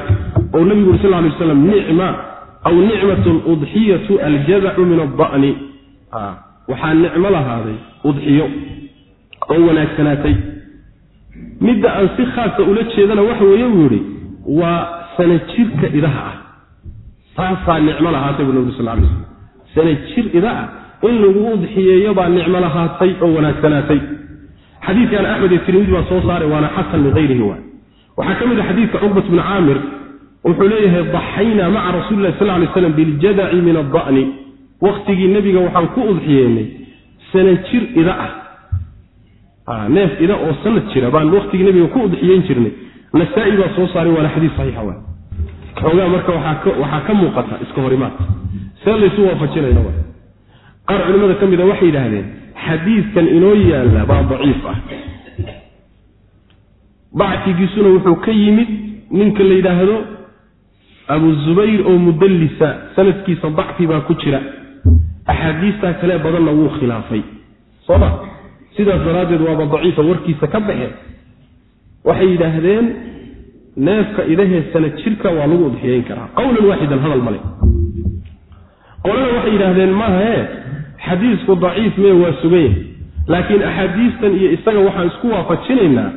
oo nabigu uri sal lay waslam nicma aw nicmat udxiyatu aljadacu min ada'ni waxaa nicmo lahaaday udxiyo oo wanaagsanaatay midda aan si khaasa ula jeedana waxa weeye buu yihi waa sana jirka idaha ah. Taasaa nicmo lahaatay buu nabigu sal lay slam. Sana jir ida ah in lagu udxiyeeyo baa nicmo lahaatay oo wanaagsanaatay xadiidkan axmed iyo tirmidi baa soo saaray waana xasan ligayrihi waay waxaa ka mid a xadiidka cuqbat bni caamir wuxuu leeyahay daxaynaa maca rasuuli lah sal lay slam biljadaci min ada'ni wakhtigii nebiga waxaan ku udxiyeynay sana jir ida ah. Neef ida oo sanad jira baan wakhtigii nebiga ku udxiyeyn jirnay. Nasaa-i baa soo saaray waana xadiis saxiixa waay xoogaa marka waxaa ka muuqata iska horimaad. See laysu waafajinayna qaar culimmada ka mida waxay yidhaahdeen xadiidkan inoo yaalla baa daciif ah. Dacfigiisuna wuxuu ka yimid ninka la yidhaahdo abu zubayr oo mudallisa sanadkiisa dacfi baa ku jira. Axaadiistaa kale badanna wuu khilaafay. Sooma sidaas daraaddeed waaba daciifa warkiisa ka baxe. Waxay yidhaahdeen neefka idahee sana jirka waa lagu udxiyeyn karaa. Qowlan waaxidan hadal male qolana waxay yidhaahdeen maahae xadiisku daciif mee waa suganya laakiin axaadiistan iyo isaga waxaan isku waafajinaynaa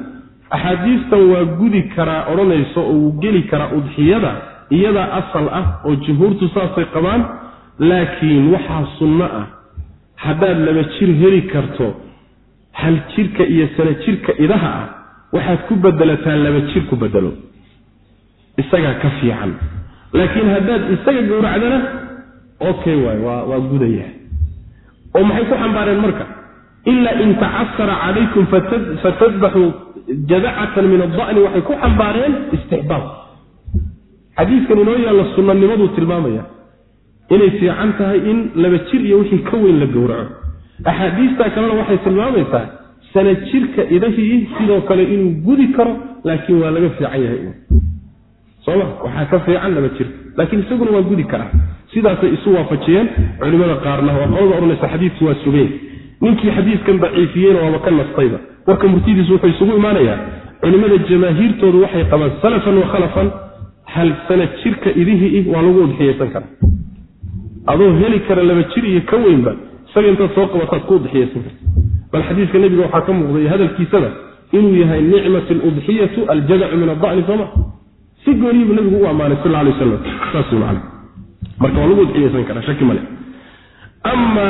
axaadiistan waa gudi karaa odhanayso oo wuu geli karaa udxiyada iyadaa asal ah oo jumhuurtu saasay qabaan laakiin waxaa sunno ah. Haddaad laba jir heli karto hal jirka iyo sana jirka idaha ah waxaad ku bedelataa laba jir ku bedelo. Isagaa ka fiican. Laakiin haddaad isaga gowracdana okay waay waa waa gudaya oo maxay ku xambaareen marka? Ilaa in tacasara calaykum fatadbaxuu jadacatan min ada'ni waxay ku xambaareen istixbaab xadiiskan inoo yaalla sunnanimaduu tilmaamaya inay fiican tahay in laba jir iyo wixii ka weyn la gowraco. Axaadiistaa kalena waxay tilmaamaysaa sana jirka idahii sidoo kale inuu gudi karo laakiin waa laga fiican yahay. Soma waxaa ka fiican laba jirka laakiin isaguna waa gudi karaa sidaasay isu waafajiyeen culimada qaarna waa qolada odhanaysa xadiidku waa sugeen. Ninkii xadiidkan daciifiyeyna waaba ka nastayba. Warka murtidiisu wuxuu isugu imaanayaa culimmada jamaahiirtoodu waxay qabaan salafan wa khalafan hal sana jirka idihii waa lagu udxiyeysan karaa. Adoo heli kara laba jir iyo ka weynba isaga intaad soo qabataad ku udxiyeysan karta. Bal xadiiska nebiga waxaa ka muuqday hadalkiisaba inuu yahay nicmat aludxiyatu aljadacu min ada'ni sooma si gooniyibu nabigu u ammaanay sal alay wasalam saas man marka waa lagu udxiyeysan karaa shaki male ama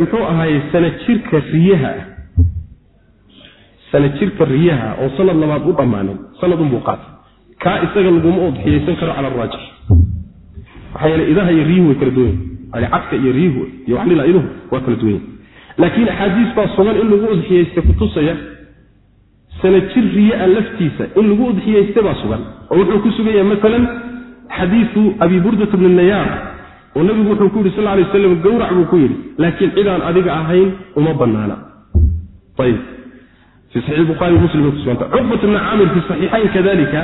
muxuu ahaay sana jirka riyaha ah? Sana jirka riyaha oo sanad labaad u dhammaanin sanadunbuu qaatay. Kaa isaga laguma udxiyeysan karo cala araajix maxaa yeele idaha iyo riyuhu way kala duwan yihiin cadka iyo riyuhu iyo waxlila iduhu waa kala duwan yihiin laakiin axaadiis baa sugan in lagu udxiyeysta kutusaya sana jir riyaa laftiisa in lagu udxiyeysta baa sugan. Oo wuxuu ku sugan yahay maalan xadiidu abi burdata bni nayaar oo nabigu wuxuu ku yidhi sal lay waslam gowrac buu ku yidhi laakiin cidaan adiga ahayn uma banaana cuqbat bni caamir fi saxiixayn kadalika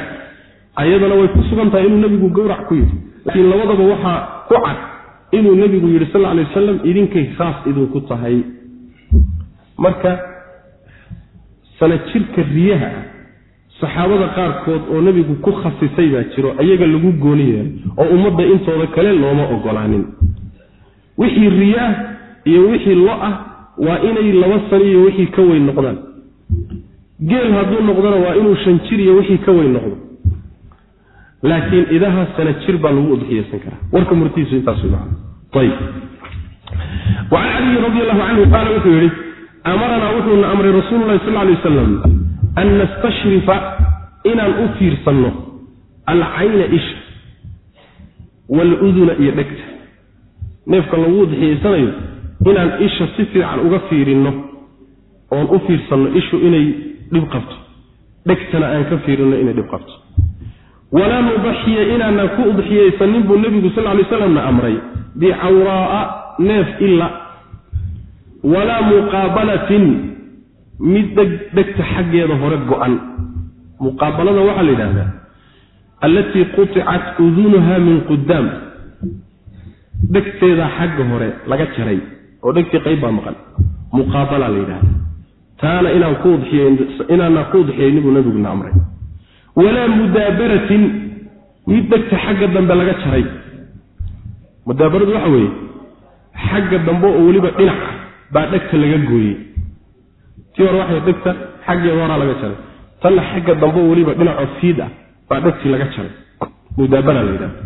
ayadana way ku sugan tahay inuu nebigu gowrac ku yidhi. Laakiin labadaba waxaa ku cad inuu nebigu yidhi sal lay wasalam idinkay khaas idinku tahay. Marka sana jirka riyaha saxaabada qaarkood oo nebigu ku khasisay baa jiro ayaga lagu gooni yeelay oo ummadda intooda kale looma ogolaanin. Wixii riyaah iyo wixii lo ah waa inay laba sano iyo wixii ka weyn noqdaan. Geel hadduu noqdona waa inuu shan jir iyo wixii ka weyn noqdo. Laakiin idaha sana jir baa lagu udxiyeysan karaa. Warka murtiisu intaas ayb waan caliyi radi allahu canhu qaala wuxuu yihi amaranaa wuxuuna amray rasuulu lahi sal lay wasalam an nastashrifa inaan u fiirsanno alcayna isha waaluduna iyo dhegta neefka lagu udxiyeysanayo inaan isha si fiican uga fiirinno oon u fiirsanno ishu inay dhib qabto dhegtana aan ka fiirinno inay dhib qabto walaa nudaxiya inaanaan ku udxiyeysanin buu nebigu sal lay slamna amray bicawraa'a neef ila walaa muqaabalatin mid dhegta xaggeeda hore go-an. Muqaabalada waxaa la yidhahdaa allatii quطicat udunuha min qudaam dhegteeda xagga hore laga jaray oo dhegtii qayb baa maqan. Muqaabala la yidhahda taana inaan ku inaanaan ku udxiyeyni buu nabiguna amray. Walaa mudaabaratin mid dhegta xagga dambe laga jaray. Mudaabaradu waxa weeye xagga dambe oo weliba dhinac baa dhegta laga gooyey tii hore waxay dhegta xaggeeda horaa laga jaray. Tanna xagga dambe weliba dhinacoo fiid ah baa dhegtii laga jaray. Mudaabara la yidhahda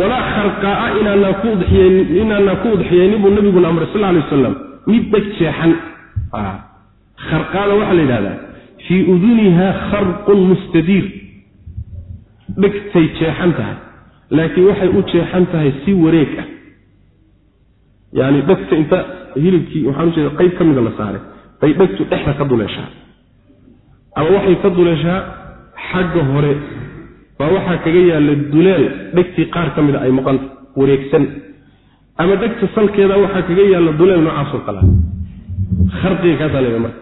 walaa kharqaa'a inaanaan ku udxiyeynin buu nabiguna amray sal lay wasalam mid dheg jeexan. Kharqaada waxaa la yidhahdaa fii uduniha kharqun mustadiir. Dhegtay jeexan tahay. Laakiin waxay u jeexan tahay si wareeg ah. Yani dhegta inta hilibkii waxaan ujeeda qayb ka mida la saaray bay dhegtu dhexda ka duleeshaa. Ama waxay ka duleeshaa xagga hore. Baa waxaa kaga yaalla duleel dhegtii qaar ka mida ay maqanta wareegsan. Ama dhegta salkeeda waxaa kaga yaalla duleel noocaasoo kalea kharqiga kaasaa marka.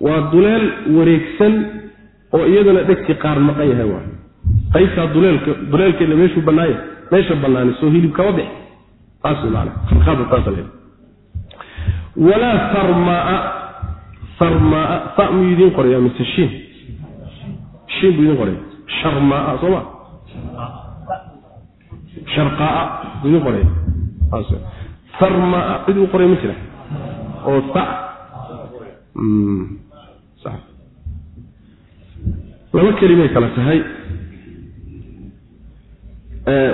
Waa duleel wareegsan oo iyadana dhegtii qaar maqan yahay waa. Qaybtaa duleelka duleelkeeda meeshuu bannaaya meesha bannaani soo hilib kama bix taas man kharqaada taasa leeda walaa sarmaa muu idiin qoraya mise shiin shiin buu idiin qoraya sharmaa sooma sharqaa buu idiin qoraya sarmaa cid uu qoraya ma jira. Oo sa. Laba kelimay kala tahay.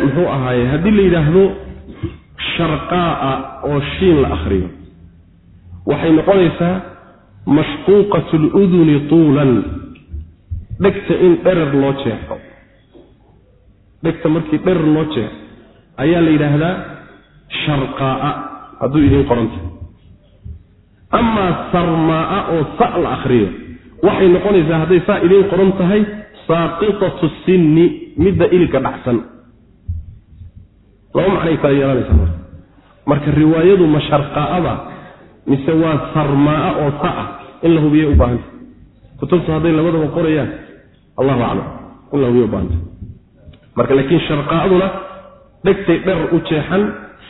Muxuu ahaaye haddii la yidhaahdo sharqaa'a oo shiin la akriyo waxay noqonaysaa mashquuqat luduni tuulan. Dhegta in dherer loo jeexo dhegta markii dherer loo jeexo ayaa la yidhaahdaa sharqaa'a. Hadduu idiin qoranta. Amaa sarmaa'a oo sa la akriyo waxay noqonaysaa hadday saa idiin qoran tahay saaqitatu sinni midda ilka dhacsan. Laba macnay kala yeelanaysaa marka. Marka riwaayadu ma sharqaa'ada mise waa sarmaa'a oo sa ah in la hubiyay u baahanta kutubta hadday labadaba qorayaan allahu aclam in la hubiya u baahanta marka laakiin sharqaa'aduna dhegtay dher u jeexan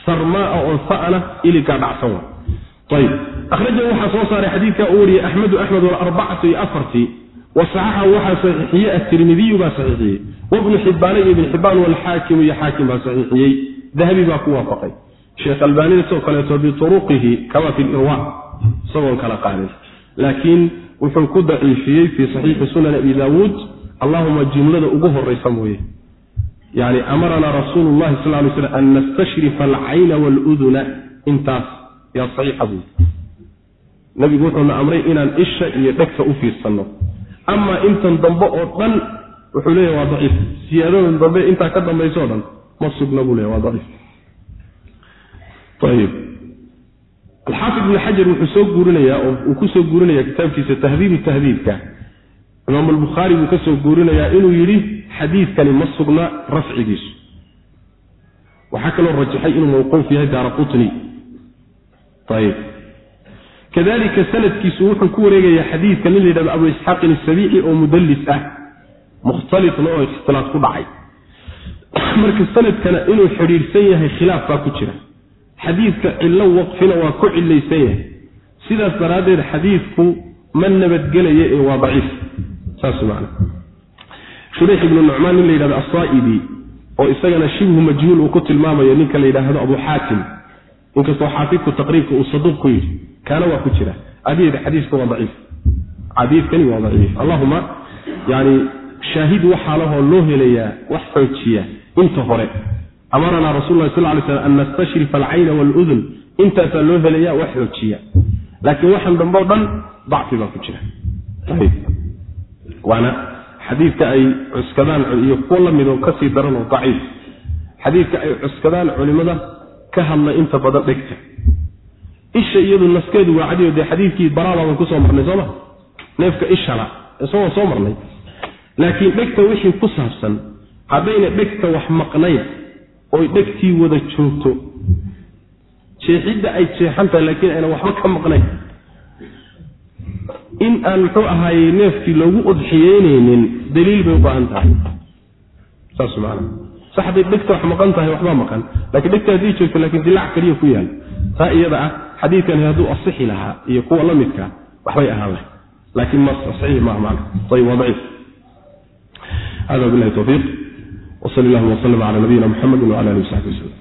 sarmaa'a oo sa'ana iligaa dhacsan ayb akhrajahu waxaa soo saaray xadiidka uu wariyey axmedu axmed walarbacatu iyo afartii wasaxaxa waxaa saxiixiyey atirmidiyu baa saxiixiyey wabnu xibbaana iyo ibn xibbaan walxaakimu iyo xaakim baa saxiixiyey. Dahabi baa ku waafaqay. Sheekh albaanina sidoo kaleeto bituruqihi kama fi lirwa isagoon kala qaadin laakiin wuxuu ku daciifiyey fii saxiixi sunan abi daawuud allahuma jumlada ugu horeysa mooye. Yani amaranaa rasuulu llahi sal lay slam an nastashrifa alcayna waaluduna intaas. Yaa saxiixa buui nabigu wuxuuna amray inaan isha iyo dhegta u fiirsanno. Amaa intan dambe oo dhan wuxuu leeyahy waa daciif. Siyaadadan dambe intaa ka dambayso o dhan ma sugna buu leya waa daciif alxaafid ibn xajar wuxuu soo guurinayaa oo uu ku soo guurinaya kitaabkiisa tahdiibu tahdiibka imaam albukhaari buu ka soo guurinayaa inuu yidhi xadiidkani ma sugna rafcigiisu waxaa kaloo rajaxay inuu mawquuf yahay daara qutni ayib kadalika sanadkiisu wuxuu ku wareegayaa xadiidka nin la yidhahdo abu isxaaqin asabiici oo mudallis ah mukhtalitna oo ikhtilaaf ku dhacay marka sanadkana inuu xidhiidhsan yahay khilaaf baa ku jira xadiidka cillo waqfina waa ku cilaysan yahay sidaas daraaddeed xadiidku ma nabadgelaya ee waa daciif. Saas man shureyx ibnu nucmaan nin la yidhahdo asaa'ibi oo isagana shibhu majhuul uu ku tilmaamayo ninka la yidhaahdo abu xaakim inkastoo xaafidku taqriibka uu saduuq ku yidhi kaana waa ku jira. Adeeda xadiiska waa daciif. Xadiidkani waa daciif. Allahuma yani shaahid waxaa lahoo loo helayaa wax xoojiya inta hore amaranaa rasul lah sal lay slam an nastashrifa alcayna waaludun intaasaa loo helaya wax xoojiya laakiin waxaan dambeo dhan dacfi baa ku jira waana xadiidka ay cuskadaan iyo kuwo la midoo ka sii daran oo daciif xadiidka ay cuskadaan culimada ka hadla inta badan dhegta isha iyadu naskeedu waa cadiyo dee xadiidkii baraabaaban ku soo marnay sooma neefka ishana isagoo soo marnay laakiin dhegta wixii ku saabsan haddayna dhegta wax maqnayn oy dhegtii wada joogto. Jeexidda ay jeexantahay laakiin ayna waxba ka maqnayn. In aan muxuu ahaayey neefkii loogu udxiyeyneynin daliil bay u baahan tahay. Saas maana. Sax hadday dhegta wax maqan tahay waxbaa maqan. Lakiin dhegta haddii joogto laakiin dilaac keliya ku yaal. Taa iyada ah xadiidkani hadduu asixi lahaa iyo kuwa la midka waxbay ahaan lahay laakiin ma saxiix maaha macna ayib waa daciif. Hada billahi tawfiiq wsal llahuma wslm cala nabiyina mxamedi wala alihi w saxbi